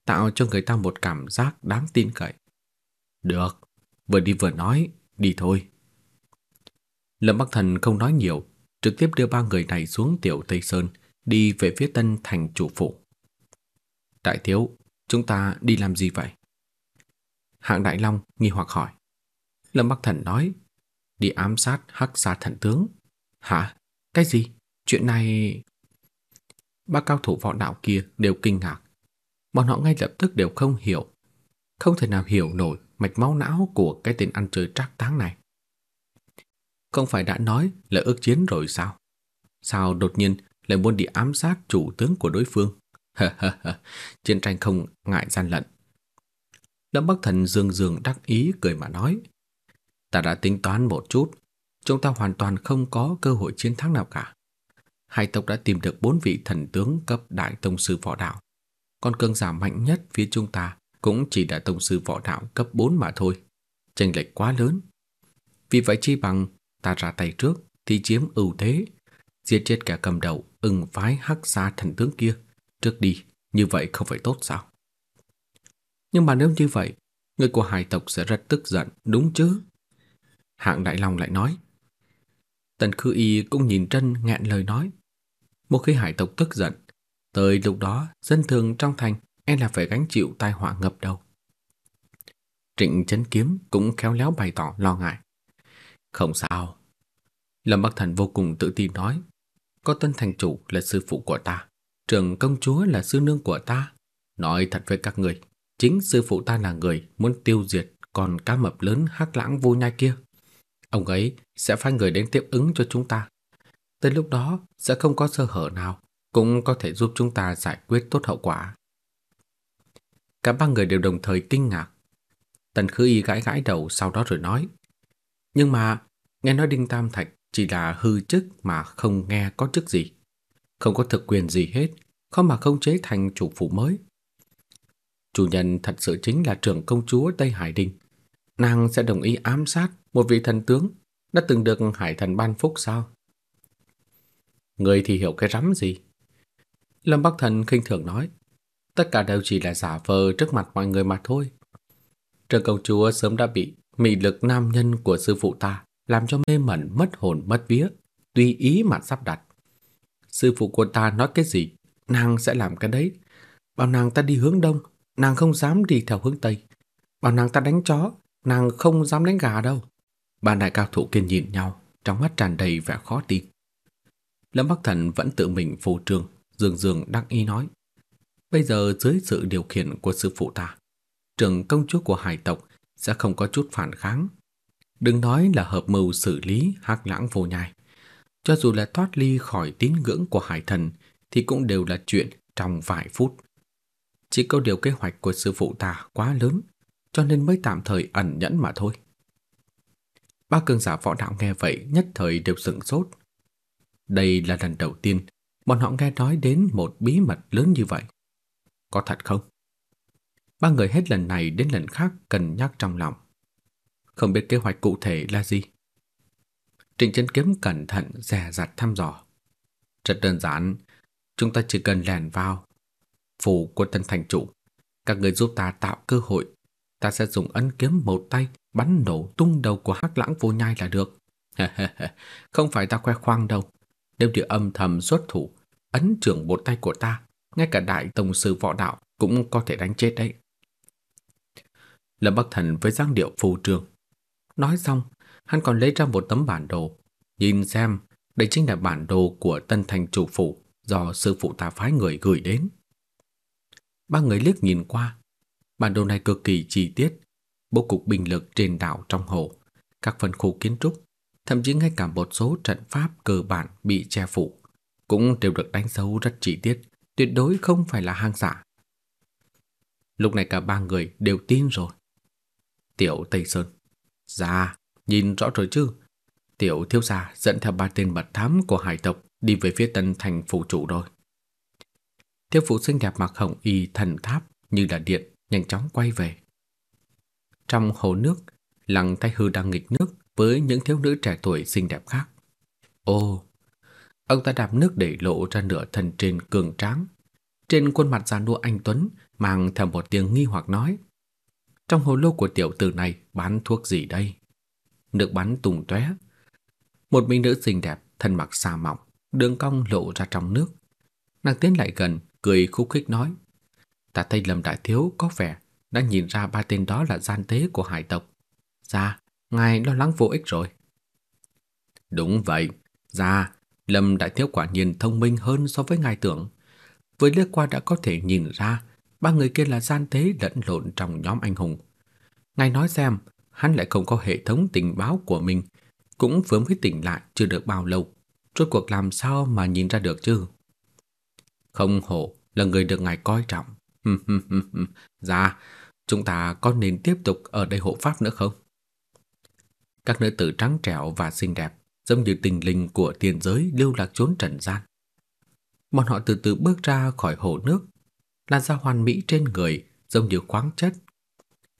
[SPEAKER 2] tạo cho người ta một cảm giác đáng tin cậy. Được, vừa đi vừa nói, đi thôi. Lâm Bắc Thần không nói nhiều, trực tiếp đưa ba người này xuống Tiểu Tây Sơn, đi về phía Tân thành chủ phủ. Đại thiếu, chúng ta đi làm gì vậy? Hạng Đại Long nghi hoặc hỏi. Lâm Bắc Thần nói, đi ám sát hắc xa thần tướng. Hả? Cái gì? Chuyện này... Ba cao thủ võ đạo kia đều kinh ngạc. Bọn họ ngay lập tức đều không hiểu. Không thể nào hiểu nổi mạch máu não của cái tên ăn chơi trác táng này. Không phải đã nói là ước chiến rồi sao? Sao đột nhiên lại muốn đi ám sát chủ tướng của đối phương. Chiến tranh không ngại gian lận. Lâm Bắc Thần dương dương đắc ý cười mà nói. Ta đã tính toán một chút, chúng ta hoàn toàn không có cơ hội chiến thắng nào cả. Hai tộc đã tìm được bốn vị thần tướng cấp đại tông sư võ đạo. Còn cường giả mạnh nhất phía chúng ta cũng chỉ là tông sư võ đạo cấp 4 mà thôi. Chênh lệch quá lớn. Vì vậy chi bằng ta ra tay trước thì chiếm ưu thế, giết chết kẻ cầm đầu ưng phái hắc xa thần tướng kia trước đi, như vậy không phải tốt sao? Nhưng mà nếu như vậy, người của hải tộc sẽ rất tức giận, đúng chứ? Hạng Đại Long lại nói. Tần Khư Y cũng nhìn Trân nghẹn lời nói. Một khi hải tộc tức giận, tới lúc đó dân thường trong thành e là phải gánh chịu tai họa ngập đầu. Trịnh Chấn Kiếm cũng khéo léo bày tỏ lo ngại. Không sao. Lâm Bắc Thần vô cùng tự tin nói, có Tân Thành Chủ là sư phụ của ta, trường công chúa là sư nương của ta. Nói thật với các người, chính sư phụ ta là người muốn tiêu diệt con cá mập lớn hắc lãng vô nhai kia. Ông ấy sẽ phái người đến tiếp ứng cho chúng ta. Tới lúc đó sẽ không có sơ hở nào, cũng có thể giúp chúng ta giải quyết tốt hậu quả. Cả ba người đều đồng thời kinh ngạc. Tần Khư Y gãi gãi đầu sau đó rồi nói. Nhưng mà, nghe nói Đinh Tam Thạch chỉ là hư chức mà không nghe có chức gì. Không có thực quyền gì hết, không mà không chế thành chủ phủ mới. Chủ nhân thật sự chính là trưởng công chúa Tây Hải Đình. Nàng sẽ đồng ý ám sát một vị thần tướng đã từng được hải thần ban phúc sao? Người thì hiểu cái rắm gì? Lâm Bắc Thần khinh thường nói, tất cả đều chỉ là giả vờ trước mặt mọi người mà thôi. Trường công chúa sớm đã bị mị lực nam nhân của sư phụ ta làm cho mê mẩn mất hồn mất vía, tùy ý mà sắp đặt. Sư phụ của ta nói cái gì, nàng sẽ làm cái đấy. Bảo nàng ta đi hướng đông, nàng không dám đi theo hướng tây. Bảo nàng ta đánh chó, nàng không dám đánh gà đâu. Ba đại cao thủ kiên nhìn nhau, trong mắt tràn đầy vẻ khó tin. Lâm Bắc Thần vẫn tự mình phù trường, dường dường đắc ý nói. Bây giờ dưới sự điều khiển của sư phụ ta, trưởng công chúa của hải tộc sẽ không có chút phản kháng. Đừng nói là hợp mưu xử lý hắc lãng vô nhai. Cho dù là thoát ly khỏi tín ngưỡng của hải thần thì cũng đều là chuyện trong vài phút. Chỉ có điều kế hoạch của sư phụ ta quá lớn, cho nên mới tạm thời ẩn nhẫn mà thôi. Ba cường giả võ đạo nghe vậy nhất thời đều sững sốt. Đây là lần đầu tiên bọn họ nghe nói đến một bí mật lớn như vậy. Có thật không? Ba người hết lần này đến lần khác cần nhắc trong lòng. Không biết kế hoạch cụ thể là gì. Trịnh Chân Kiếm cẩn thận dè dặt thăm dò. Rất đơn giản, chúng ta chỉ cần lèn vào phủ của tân thành chủ, các người giúp ta tạo cơ hội, ta sẽ dùng ấn kiếm một tay bắn nổ tung đầu của Hắc Lãng Vô Nhai là được. Không phải ta khoe khoang đâu, nếu địa âm thầm xuất thủ, ấn trưởng một tay của ta, ngay cả đại tổng sư võ đạo cũng có thể đánh chết đấy. Lâm Bắc Thần với giang điệu phù trường. Nói xong, hắn còn lấy ra một tấm bản đồ, nhìn xem đây chính là bản đồ của Tân Thành chủ phủ do sư phụ ta phái người gửi đến. Ba người liếc nhìn qua, bản đồ này cực kỳ chi tiết, bố cục binh lực trên đảo trong hồ, các phần khu kiến trúc, thậm chí ngay cả một số trận pháp cơ bản bị che phủ cũng đều được đánh dấu rất chi tiết, tuyệt đối không phải là hang giả. Lúc này cả ba người đều tin rồi. Tiểu Tây Sơn, ra, nhìn rõ rồi chứ? Tiểu thiếu gia dẫn theo ba tên mật thám của hải tộc đi về phía tân thành phủ chủ rồi. Thiếu phụ xinh đẹp mặc hồng y thần tháp như là điện nhanh chóng quay về. Trong hồ nước, Lăng Thái Hư đang nghịch nước với những thiếu nữ trẻ tuổi xinh đẹp khác. Ô, ông ta đạp nước để lộ ra nửa thân trên cường tráng. Trên khuôn mặt già nua anh Tuấn mang theo một tiếng nghi hoặc nói. Trong hồ lô của tiểu tử này bán thuốc gì đây? Nước bắn tung tóe. Một mỹ nữ xinh đẹp, thân mặc xà mỏng, đường cong lộ ra trong nước. Nàng tiến lại gần, cười khúc khích nói: "Ta thấy Lâm đại thiếu có vẻ đã nhìn ra ba tên đó là gian tế của hải tộc. Dạ, ngài lo lắng vô ích rồi." "Đúng vậy, dạ, Lâm đại thiếu quả nhiên thông minh hơn so với ngài tưởng. Với liếc qua đã có thể nhìn ra ba người kia là gian tế lẫn lộn trong nhóm anh hùng. Ngài nói xem, hắn lại không có hệ thống tình báo của mình, cũng vừa mới tỉnh lại chưa được bao lâu, rốt cuộc làm sao mà nhìn ra được chứ? Không hổ là người được ngài coi trọng. Dạ, chúng ta có nên tiếp tục ở đây hộ pháp nữa không? Các nữ tử trắng trẻo và xinh đẹp, giống như tình linh của tiền giới lưu lạc trốn trần gian. Bọn họ từ từ bước ra khỏi hồ nước, làn da hoàn mỹ trên người giống như khoáng chất.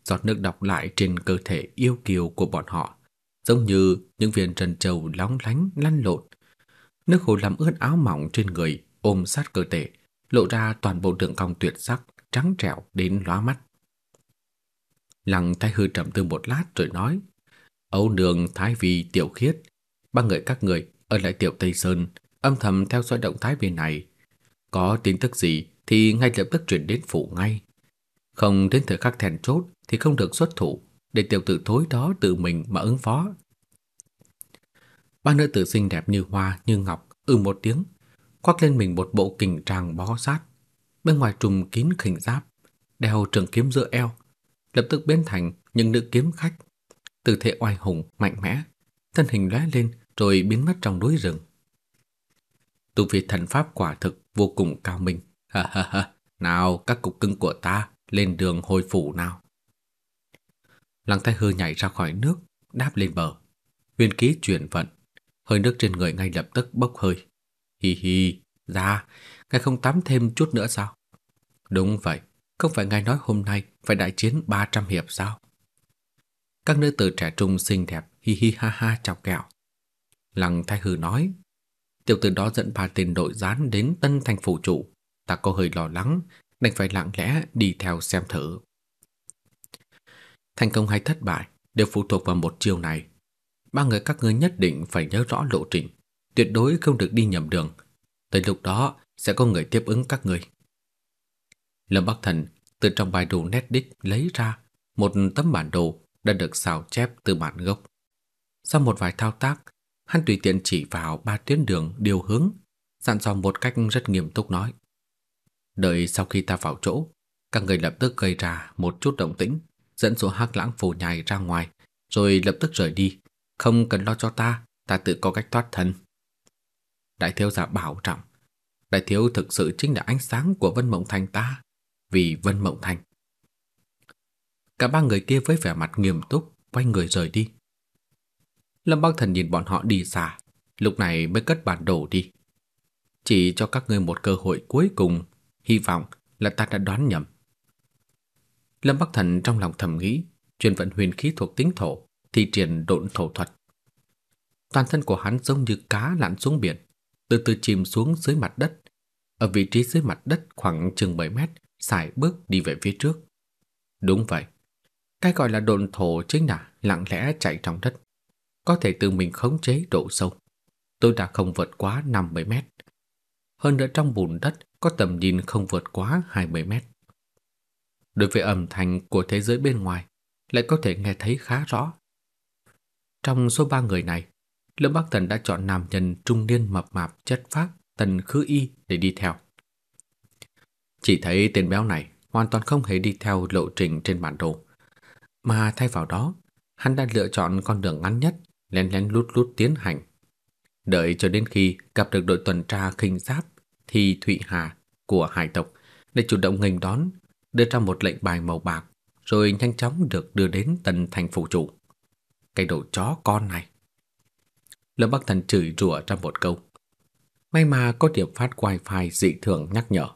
[SPEAKER 2] Giọt nước đọng lại trên cơ thể yêu kiều của bọn họ, giống như những viên trân châu lóng lánh lăn lộn. Nước hồ làm ướt áo mỏng trên người, ôm sát cơ thể, lộ ra toàn bộ đường cong tuyệt sắc, trắng trẻo đến lóa mắt. Lăng Thái Hư trầm tư một lát rồi nói: "Âu Đường, Thái Vi, Tiểu Khiết, ba người các người ở lại Tiểu Tây Sơn, âm thầm theo dõi động thái bên này, có tin tức gì thì ngay lập tức truyền đến phủ ngay. Không đến thời khắc then chốt thì không được xuất thủ, để tiểu tử thối đó tự mình mà ứng phó." Ba nữ tử xinh đẹp như hoa như ngọc ư một tiếng, khoác lên mình một bộ kình trang bó sát, bên ngoài trùm kín khỉnh giáp, đeo trường kiếm giữa eo, lập tức biến thành những nữ kiếm khách, tư thế oai hùng mạnh mẽ, thân hình lóe lên rồi biến mất trong núi rừng. Tu vi thần pháp quả thực vô cùng cao minh. Ha ha ha, nào các cục cưng của ta lên đường hồi phủ nào. Lăng Thái Hư nhảy ra khỏi nước, đáp lên bờ. Huyền khí chuyển vận, hơi nước trên người ngay lập tức bốc hơi. Hi hi, ra, ngài không tắm thêm chút nữa sao? Đúng vậy, không phải ngài nói hôm nay phải đại chiến 300 hiệp sao? Các nữ tử trẻ trung xinh đẹp hi hi ha ha chọc kẹo. Lăng Thái Hư nói, tiểu tử đó dẫn ba tên đội gián đến Tân Thành phủ chủ, ta có hơi lo lắng, đành phải lặng lẽ đi theo xem thử. Thành công hay thất bại đều phụ thuộc vào một chiêu này. Ba người các ngươi nhất định phải nhớ rõ lộ trình, tuyệt đối không được đi nhầm đường. Tới lúc đó sẽ có người tiếp ứng các người. Lâm Bắc Thần từ trong bài đồ nét đích lấy ra một tấm bản đồ đã được xào chép từ bản gốc. Sau một vài thao tác, hắn tùy tiện chỉ vào ba tuyến đường điều hướng, dặn dò một cách rất nghiêm túc nói: "Đợi sau khi ta vào chỗ, các người lập tức gây ra một chút động tĩnh, dẫn số Hắc Lãng phù nhai ra ngoài, rồi lập tức rời đi, không cần lo cho ta, ta tự có cách thoát thân." Đại thiếu gia bảo trọng, đại thiếu thực sự chính là ánh sáng của Vân Mộng Thành ta, vì Vân Mộng Thành. Cả ba người kia với vẻ mặt nghiêm túc quay người rời đi. Lâm Bắc Thần nhìn bọn họ đi xa, lúc này mới cất bản đồ đi. Chỉ cho các ngươi một cơ hội cuối cùng, hy vọng là ta đã đoán nhầm. Lâm Bắc Thần trong lòng thầm nghĩ, truyền vận huyền khí thuộc tính thổ, thi triển độn thổ thuật. Toàn thân của hắn giống như cá lặn xuống biển, từ từ chìm xuống dưới mặt đất. Ở vị trí dưới mặt đất khoảng chừng 7 mét, xài bước đi về phía trước. Đúng vậy, cái gọi là độn thổ chính là lặng lẽ chạy trong đất, có thể tự mình khống chế độ sâu. Tôi đã không vượt quá 50 mét. Hơn nữa trong bùn đất có tầm nhìn không vượt quá 20 mét. Đối với âm thanh của thế giới bên ngoài, lại có thể nghe thấy khá rõ. Trong số ba người này, Lâm Bắc Thần đã chọn nam nhân trung niên mập mạp chất phác Tần Khư Y để đi theo. Chỉ thấy tên béo này hoàn toàn không hề đi theo lộ trình trên bản đồ, mà thay vào đó, hắn đã lựa chọn con đường ngắn nhất, lén lén lút lút tiến hành. Đợi cho đến khi gặp được đội tuần tra khinh giáp thì Thụy Hà của hải tộc để chủ động nghênh đón, đưa ra một lệnh bài màu bạc, rồi nhanh chóng được đưa đến tần thành phủ chủ. Cái đồ chó con này. Lâm Bắc Thần chửi rủa ra một câu. May mà có điểm phát wifi dị thường nhắc nhở.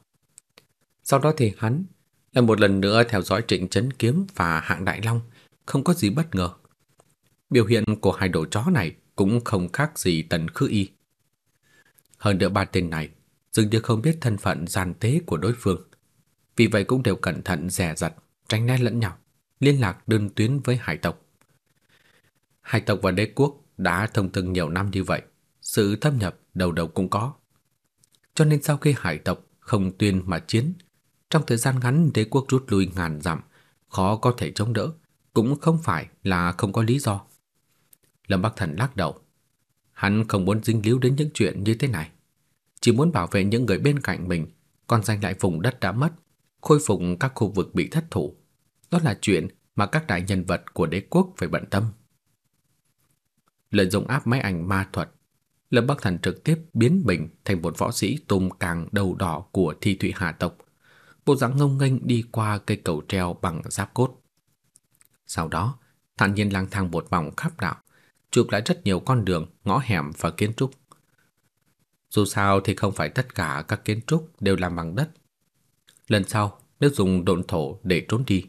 [SPEAKER 2] Sau đó thì hắn lại một lần nữa theo dõi Trịnh Chấn Kiếm và Hạng Đại Long, không có gì bất ngờ. Biểu hiện của hai đồ chó này cũng không khác gì Tần Khư Y. Hơn nữa ba tên này dường như không biết thân phận gian tế của đối phương, vì vậy cũng đều cẩn thận dè dặt, tránh né lẫn nhau, liên lạc đơn tuyến với hải tộc. Hải tộc và đế quốc đã thông thường nhiều năm như vậy, sự thâm nhập đầu đầu cũng có. Cho nên sau khi hải tộc không tuyên mà chiến, trong thời gian ngắn đế quốc rút lui ngàn dặm, khó có thể chống đỡ, cũng không phải là không có lý do. Lâm Bắc Thần lắc đầu. Hắn không muốn dính líu đến những chuyện như thế này, chỉ muốn bảo vệ những người bên cạnh mình, còn giành lại vùng đất đã mất, khôi phục các khu vực bị thất thủ. Đó là chuyện mà các đại nhân vật của đế quốc phải bận tâm. Lợi dụng áp máy ảnh ma thuật, Lâm Bắc Thần trực tiếp biến mình thành một võ sĩ tôm càng đầu đỏ của thi thủy hà tộc, bộ dáng ngông nghênh đi qua cây cầu treo bằng giáp cốt. Sau đó, thản nhiên lang thang một vòng khắp đảo, chụp lại rất nhiều con đường, ngõ hẻm và kiến trúc. Dù sao thì không phải tất cả các kiến trúc đều làm bằng đất. Lần sau, nếu dùng độn thổ để trốn đi,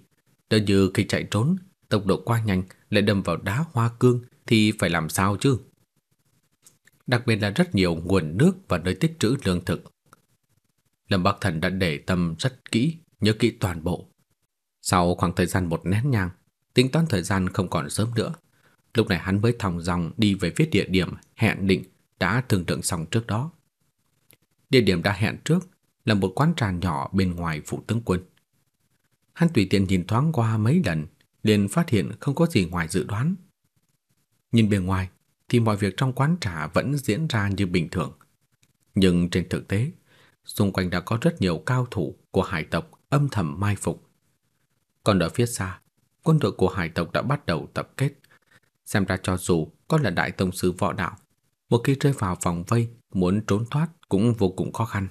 [SPEAKER 2] đỡ như khi chạy trốn, tốc độ quá nhanh lại đâm vào đá hoa cương thì phải làm sao chứ? Đặc biệt là rất nhiều nguồn nước và nơi tích trữ lương thực. Lâm Bắc Thần đã để tâm rất kỹ, nhớ kỹ toàn bộ. Sau khoảng thời gian một nén nhang, tính toán thời gian không còn sớm nữa. Lúc này hắn mới thòng dòng đi về phía địa điểm hẹn định đã thương lượng xong trước đó. Địa điểm đã hẹn trước là một quán trà nhỏ bên ngoài phủ tướng quân. Hắn tùy tiện nhìn thoáng qua mấy lần, liền phát hiện không có gì ngoài dự đoán. Nhìn bên ngoài thì mọi việc trong quán trà vẫn diễn ra như bình thường. Nhưng trên thực tế, xung quanh đã có rất nhiều cao thủ của hải tộc âm thầm mai phục. Còn ở phía xa, quân đội của hải tộc đã bắt đầu tập kết. Xem ra cho dù có là đại tông sư võ đạo, một khi rơi vào vòng vây, muốn trốn thoát cũng vô cùng khó khăn.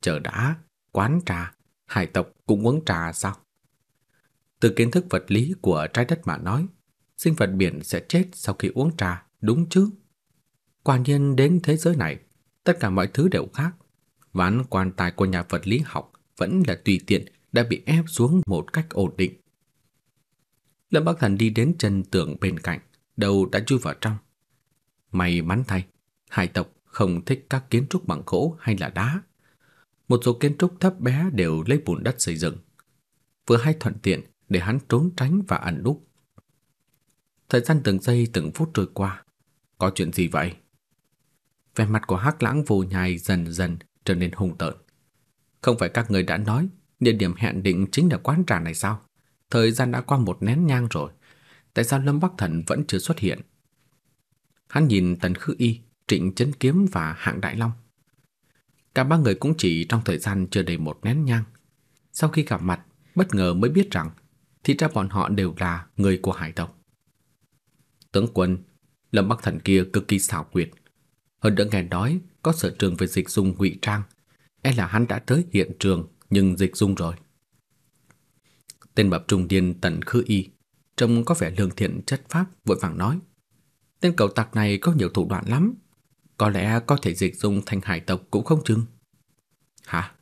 [SPEAKER 2] Chờ đã, quán trà, hải tộc cũng uống trà sao? Từ kiến thức vật lý của trái đất mà nói, sinh vật biển sẽ chết sau khi uống trà, đúng chứ? Quả nhiên đến thế giới này, tất cả mọi thứ đều khác. Ván quan tài của nhà vật lý học vẫn là tùy tiện đã bị ép xuống một cách ổn định. Lâm Bắc Thần đi đến chân tường bên cạnh, đầu đã chui vào trong. May mắn thay, hải tộc không thích các kiến trúc bằng gỗ hay là đá. Một số kiến trúc thấp bé đều lấy bùn đất xây dựng. Vừa hay thuận tiện để hắn trốn tránh và ẩn núp. Thời gian từng giây từng phút trôi qua. Có chuyện gì vậy? Vẻ mặt của Hắc Lãng Vô Nhai dần dần trở nên hung tợn. Không phải các người đã nói địa điểm hẹn định chính là quán trà này sao? Thời gian đã qua một nén nhang rồi. Tại sao Lâm Bắc Thần vẫn chưa xuất hiện? Hắn nhìn Tần Khư Y, Trịnh Chấn Kiếm và Hạng Đại Long. Cả ba người cũng chỉ trong thời gian chưa đầy một nén nhang. Sau khi gặp mặt, bất ngờ mới biết rằng thì ra bọn họ đều là người của hải tộc. Tướng quân, Lâm Bắc Thần kia cực kỳ xảo quyệt. Hơn nữa nghe nói có sở trường về dịch dung ngụy trang, e là hắn đã tới hiện trường nhưng dịch dung rồi. Tên bập trung điên tận khư y, trông có vẻ lương thiện chất phác vội vàng nói. Tên cầu tặc này có nhiều thủ đoạn lắm, có lẽ có thể dịch dung thành hải tộc cũng không chừng. Hả?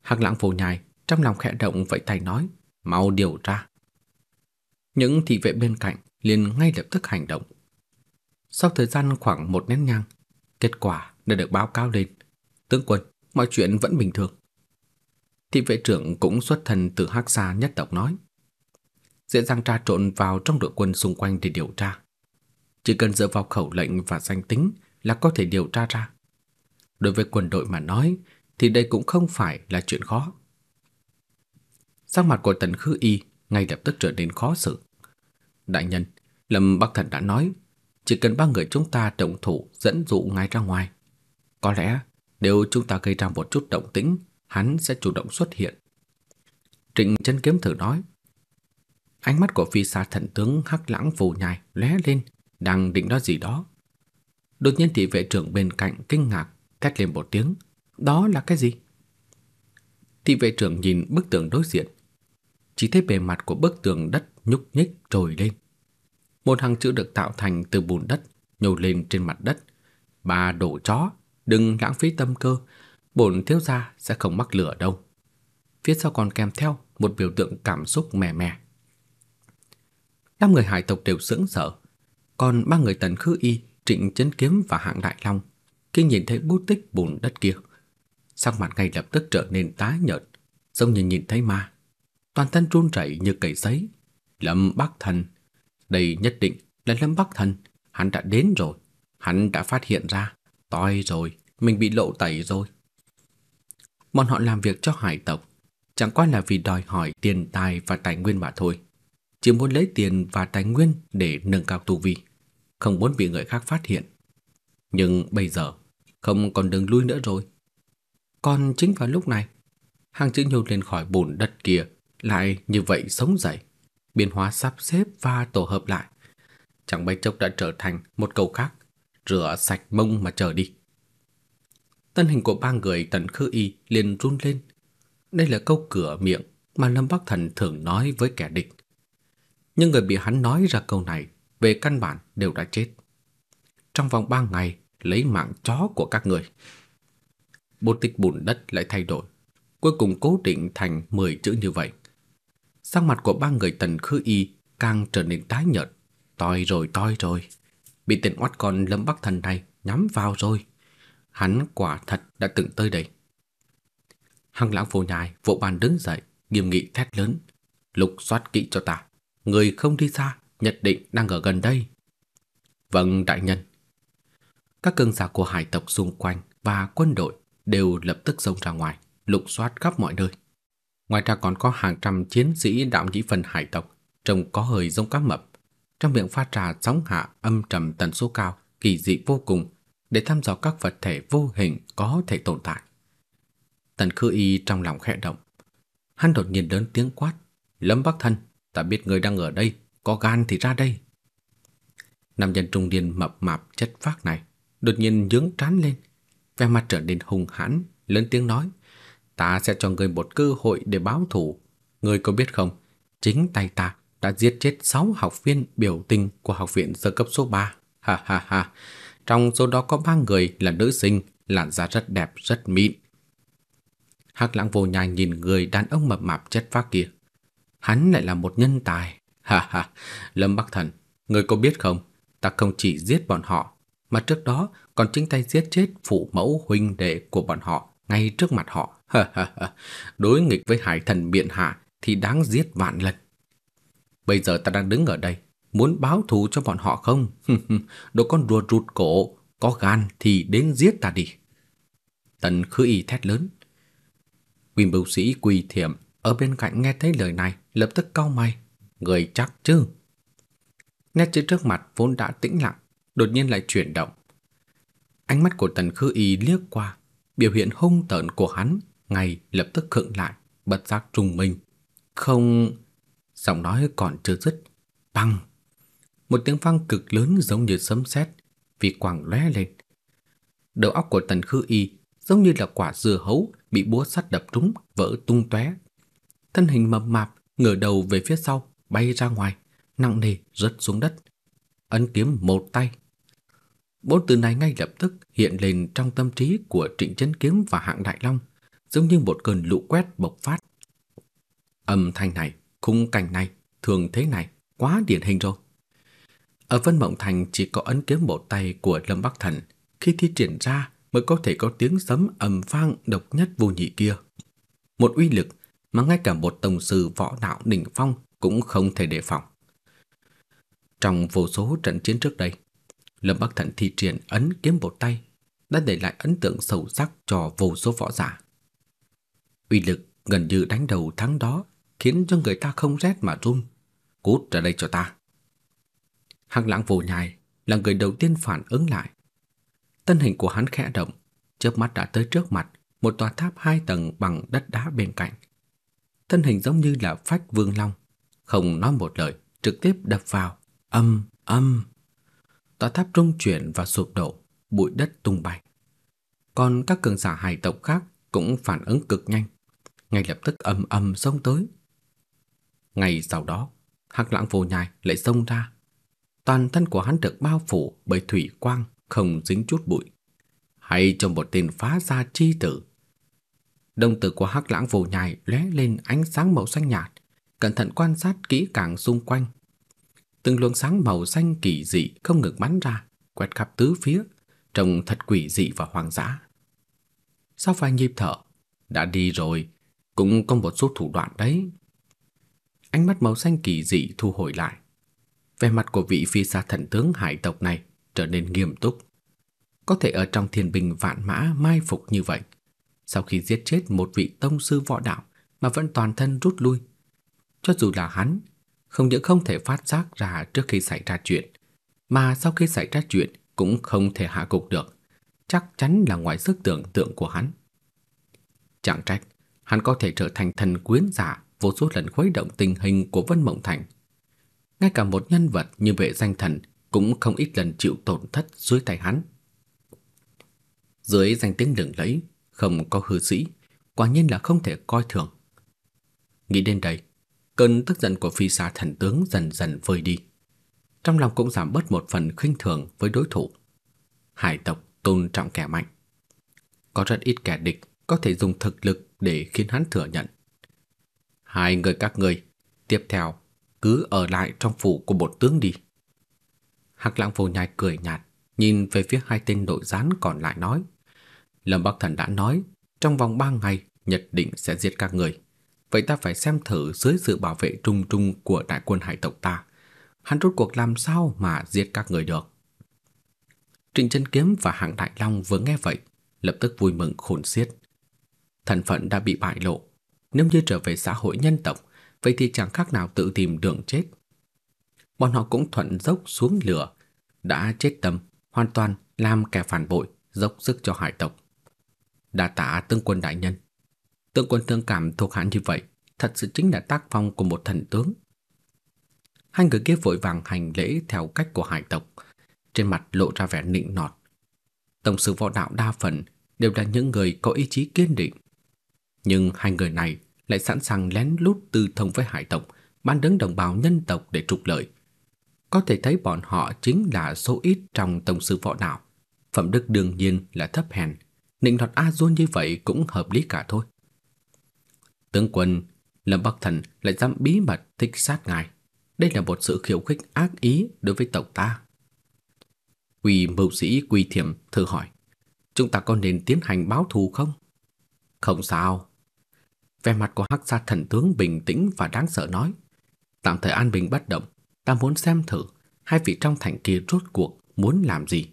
[SPEAKER 2] Hắc lãng phù nhai trong lòng khẽ động vậy tay nói, mau điều tra. Những thị vệ bên cạnh liền ngay lập tức hành động. Sau thời gian khoảng một nén nhang, kết quả đã được báo cáo lên. Tướng quân, mọi chuyện vẫn bình thường. Thị vệ trưởng cũng xuất thân từ Hắc Sa nhất tộc nói. Dễ dàng tra trộn vào trong đội quân xung quanh để điều tra. Chỉ cần dựa vào khẩu lệnh và danh tính là có thể điều tra ra. Đối với quân đội mà nói thì đây cũng không phải là chuyện khó. Sắc mặt của Tần Khư Y ngay lập tức trở nên khó xử. Đại nhân, Lâm Bắc Thần đã nói, chỉ cần ba người chúng ta động thủ dẫn dụ ngài ra ngoài. Có lẽ nếu chúng ta gây ra một chút động tĩnh, hắn sẽ chủ động xuất hiện. Trịnh chân kiếm thử nói. Ánh mắt của phi xa thần tướng hắc lãng phù nhai lóe lên, đang định nói gì đó. Đột nhiên thị vệ trưởng bên cạnh kinh ngạc, thét lên một tiếng. Đó là cái gì? Thị vệ trưởng nhìn bức tường đối diện, chỉ thấy bề mặt của bức tường đất nhúc nhích trồi lên. Một hàng chữ được tạo thành từ bùn đất nhô lên trên mặt đất. Ba đổ chó, đừng lãng phí tâm cơ, bổn thiếu gia sẽ không mắc lửa đâu. Phía sau còn kèm theo một biểu tượng cảm xúc mè mè. Năm người hải tộc đều sững sờ, còn ba người tần khư y, trịnh chấn kiếm và hạng đại long khi nhìn thấy bút tích bùn đất kia, sắc mặt ngay lập tức trở nên tái nhợt, giống như nhìn thấy ma toàn thân run rẩy như cầy giấy. Lâm Bắc Thần, đây nhất định là Lâm Bắc Thần, hắn đã đến rồi, hắn đã phát hiện ra, toi rồi, mình bị lộ tẩy rồi. Bọn họ làm việc cho hải tộc, chẳng qua là vì đòi hỏi tiền tài và tài nguyên mà thôi. Chỉ muốn lấy tiền và tài nguyên để nâng cao tu vi, không muốn bị người khác phát hiện. Nhưng bây giờ, không còn đường lui nữa rồi. Còn chính vào lúc này, hàng chữ nhô lên khỏi bùn đất kia lại như vậy sống dậy, biến hóa sắp xếp và tổ hợp lại. Chẳng mấy chốc đã trở thành một câu khác, rửa sạch mông mà chờ đi. Thân hình của ba người Tần Khư Y liền run lên. Đây là câu cửa miệng mà Lâm Bắc Thần thường nói với kẻ địch. Nhưng người bị hắn nói ra câu này về căn bản đều đã chết. Trong vòng ba ngày lấy mạng chó của các người. bộ tích bùn đất lại thay đổi, cuối cùng cố định thành 10 chữ như vậy. Sắc mặt của ba người Tần Khư Y càng trở nên tái nhợt, toi rồi toi rồi. Bị tên oát con Lâm Bắc Thần này nhắm vào rồi. Hắn quả thật đã từng tới đây. Hằng lãng vô nhai vỗ bàn đứng dậy, nghiêm nghị thét lớn. Lục soát kỹ cho ta. Người không đi xa, nhất định đang ở gần đây. Vâng, đại nhân. Các cường giả của hải tộc xung quanh và quân đội đều lập tức xông ra ngoài, lục soát khắp mọi nơi. Ngoài ra còn có hàng trăm chiến sĩ đạo nhĩ phần hải tộc, trông có hơi giống cá mập. Trong miệng pha trà sóng hạ âm trầm tần số cao, kỳ dị vô cùng, để thăm dò các vật thể vô hình có thể tồn tại. Tần Khư Y trong lòng khẽ động. Hắn đột nhiên lớn tiếng quát, Lâm Bắc Thân, ta biết người đang ở đây, có gan thì ra đây. Nam nhân trung niên mập mạp chất phác này đột nhiên nhướng trán lên, vẻ mặt trở nên hung hãn, lớn tiếng nói: "Ta sẽ cho ngươi một cơ hội để báo thù. Ngươi có biết không, chính tay ta đã giết chết 6 học viên biểu tình của học viện sơ cấp số 3. Ha ha ha. Trong số đó có 3 người là nữ sinh, làn da rất đẹp, rất mịn." Hắc Lãng Vô Nhai nhìn người đàn ông mập mạp chất phác kia. Hắn lại là một nhân tài. Ha ha, Lâm Bắc Thần, ngươi có biết không, ta không chỉ giết bọn họ mà trước đó còn chính tay giết chết phụ mẫu huynh đệ của bọn họ ngay trước mặt họ. Đối nghịch với hải thần biện hạ thì đáng giết vạn lần. Bây giờ ta đang đứng ở đây, muốn báo thù cho bọn họ không? Đồ con rùa rụt cổ, có gan thì đến giết ta đi. Tần khư y thét lớn. Quỳnh bưu sĩ quỳ thiểm ở bên cạnh nghe thấy lời này lập tức cau mày. Người chắc chứ? Nét chữ trước mặt vốn đã tĩnh lặng đột nhiên lại chuyển động. Ánh mắt của Tần Khư Y liếc qua, biểu hiện hung tợn của hắn ngay lập tức khựng lại, bất giác trùng mình. Không, giọng nói còn chưa dứt, băng. Một tiếng vang cực lớn giống như sấm sét, vì quang lóe lên. Đầu óc của Tần Khư Y giống như là quả dưa hấu bị búa sắt đập trúng, vỡ tung tóe. Thân hình mập mạp ngửa đầu về phía sau, bay ra ngoài, nặng nề rớt xuống đất. Ấn kiếm một tay Bốn từ này ngay lập tức hiện lên trong tâm trí của Trịnh Chấn Kiếm và Hạng Đại Long, giống như một cơn lũ quét bộc phát. Âm thanh này, khung cảnh này, thường thế này, quá điển hình rồi. Ở Vân Mộng Thành chỉ có ấn kiếm bộ tay của Lâm Bắc Thần, khi thi triển ra mới có thể có tiếng sấm ầm vang độc nhất vô nhị kia. Một uy lực mà ngay cả một tổng sư võ đạo đỉnh phong cũng không thể đề phòng. Trong vô số trận chiến trước đây, Lâm Bắc Thần thi triển ấn kiếm bột tay đã để lại ấn tượng sâu sắc cho vô số võ giả. Uy lực gần như đánh đầu thắng đó khiến cho người ta không rét mà run. Cút ra đây cho ta. Hắc Lãng Vô Nhai là người đầu tiên phản ứng lại. Thân hình của hắn khẽ động, chớp mắt đã tới trước mặt một tòa tháp hai tầng bằng đất đá bên cạnh. Thân hình giống như là phách vương long, không nói một lời, trực tiếp đập vào, âm âm tòa tháp rung chuyển và sụp đổ, bụi đất tung bay. Còn các cường giả hải tộc khác cũng phản ứng cực nhanh, ngay lập tức ầm ầm xông tới. Ngày sau đó, Hắc Lãng Vô Nhai lại xông ra. Toàn thân của hắn được bao phủ bởi thủy quang, không dính chút bụi. Hay trong một tên phá gia chi tử. Đồng tử của Hắc Lãng Vô Nhai lóe lên ánh sáng màu xanh nhạt, cẩn thận quan sát kỹ càng xung quanh từng luồng sáng màu xanh kỳ dị không ngừng bắn ra, quét khắp tứ phía, trông thật quỷ dị và hoang dã. Sau vài nhịp thở, đã đi rồi, cũng có một số thủ đoạn đấy. Ánh mắt màu xanh kỳ dị thu hồi lại. Vẻ mặt của vị phi xa thần tướng hải tộc này trở nên nghiêm túc. Có thể ở trong thiên bình vạn mã mai phục như vậy, sau khi giết chết một vị tông sư võ đạo mà vẫn toàn thân rút lui, cho dù là hắn không những không thể phát giác ra trước khi xảy ra chuyện, mà sau khi xảy ra chuyện cũng không thể hạ cục được, chắc chắn là ngoài sức tưởng tượng của hắn. Chẳng trách, hắn có thể trở thành thần quyến giả vô số lần khuấy động tình hình của Vân Mộng Thành. Ngay cả một nhân vật như vệ danh thần cũng không ít lần chịu tổn thất dưới tay hắn. Dưới danh tiếng đường lẫy, không có hư sĩ, quả nhiên là không thể coi thường. Nghĩ đến đây, cơn tức giận của phi xa thần tướng dần dần vơi đi. Trong lòng cũng giảm bớt một phần khinh thường với đối thủ. Hải tộc tôn trọng kẻ mạnh. Có rất ít kẻ địch có thể dùng thực lực để khiến hắn thừa nhận. Hai người các người, tiếp theo cứ ở lại trong phủ của bột tướng đi. Hắc Lãng Vô Nhai cười nhạt, nhìn về phía hai tên đội gián còn lại nói: Lâm Bắc Thần đã nói, trong vòng ba ngày nhất định sẽ giết các người. Vậy ta phải xem thử dưới sự bảo vệ trung trung của đại quân hải tộc ta, hắn rốt cuộc làm sao mà giết các người được. Trịnh Chân Kiếm và Hạng Đại Long vừa nghe vậy, lập tức vui mừng khôn xiết. Thân phận đã bị bại lộ, nếu như trở về xã hội nhân tộc, vậy thì chẳng khác nào tự tìm đường chết. Bọn họ cũng thuận dốc xuống lửa, đã chết tâm, hoàn toàn làm kẻ phản bội, dốc sức cho hải tộc. Đa tạ tướng quân đại nhân. Tướng quân thương cảm thuộc hạ như vậy, thật sự chính là tác phong của một thần tướng. Hai người kia vội vàng hành lễ theo cách của hải tộc, trên mặt lộ ra vẻ nịnh nọt. Tổng sư võ đạo đa phần đều là những người có ý chí kiên định. Nhưng hai người này lại sẵn sàng lén lút tư thông với hải tộc, ban đứng đồng bào nhân tộc để trục lợi. Có thể thấy bọn họ chính là số ít trong tổng sư võ đạo. Phẩm đức đương nhiên là thấp hèn, nịnh nọt A Duôn như vậy cũng hợp lý cả thôi. Tướng quân Lâm Bắc Thần lại dám bí mật thích sát ngài. Đây là một sự khiêu khích ác ý đối với tộc ta. Quỳ mưu sĩ Quỳ Thiểm thử hỏi, chúng ta có nên tiến hành báo thù không? Không sao. Vẻ mặt của Hắc Sa thần tướng bình tĩnh và đáng sợ nói, tạm thời an bình bất động, ta muốn xem thử hai vị trong thành kia rốt cuộc muốn làm gì.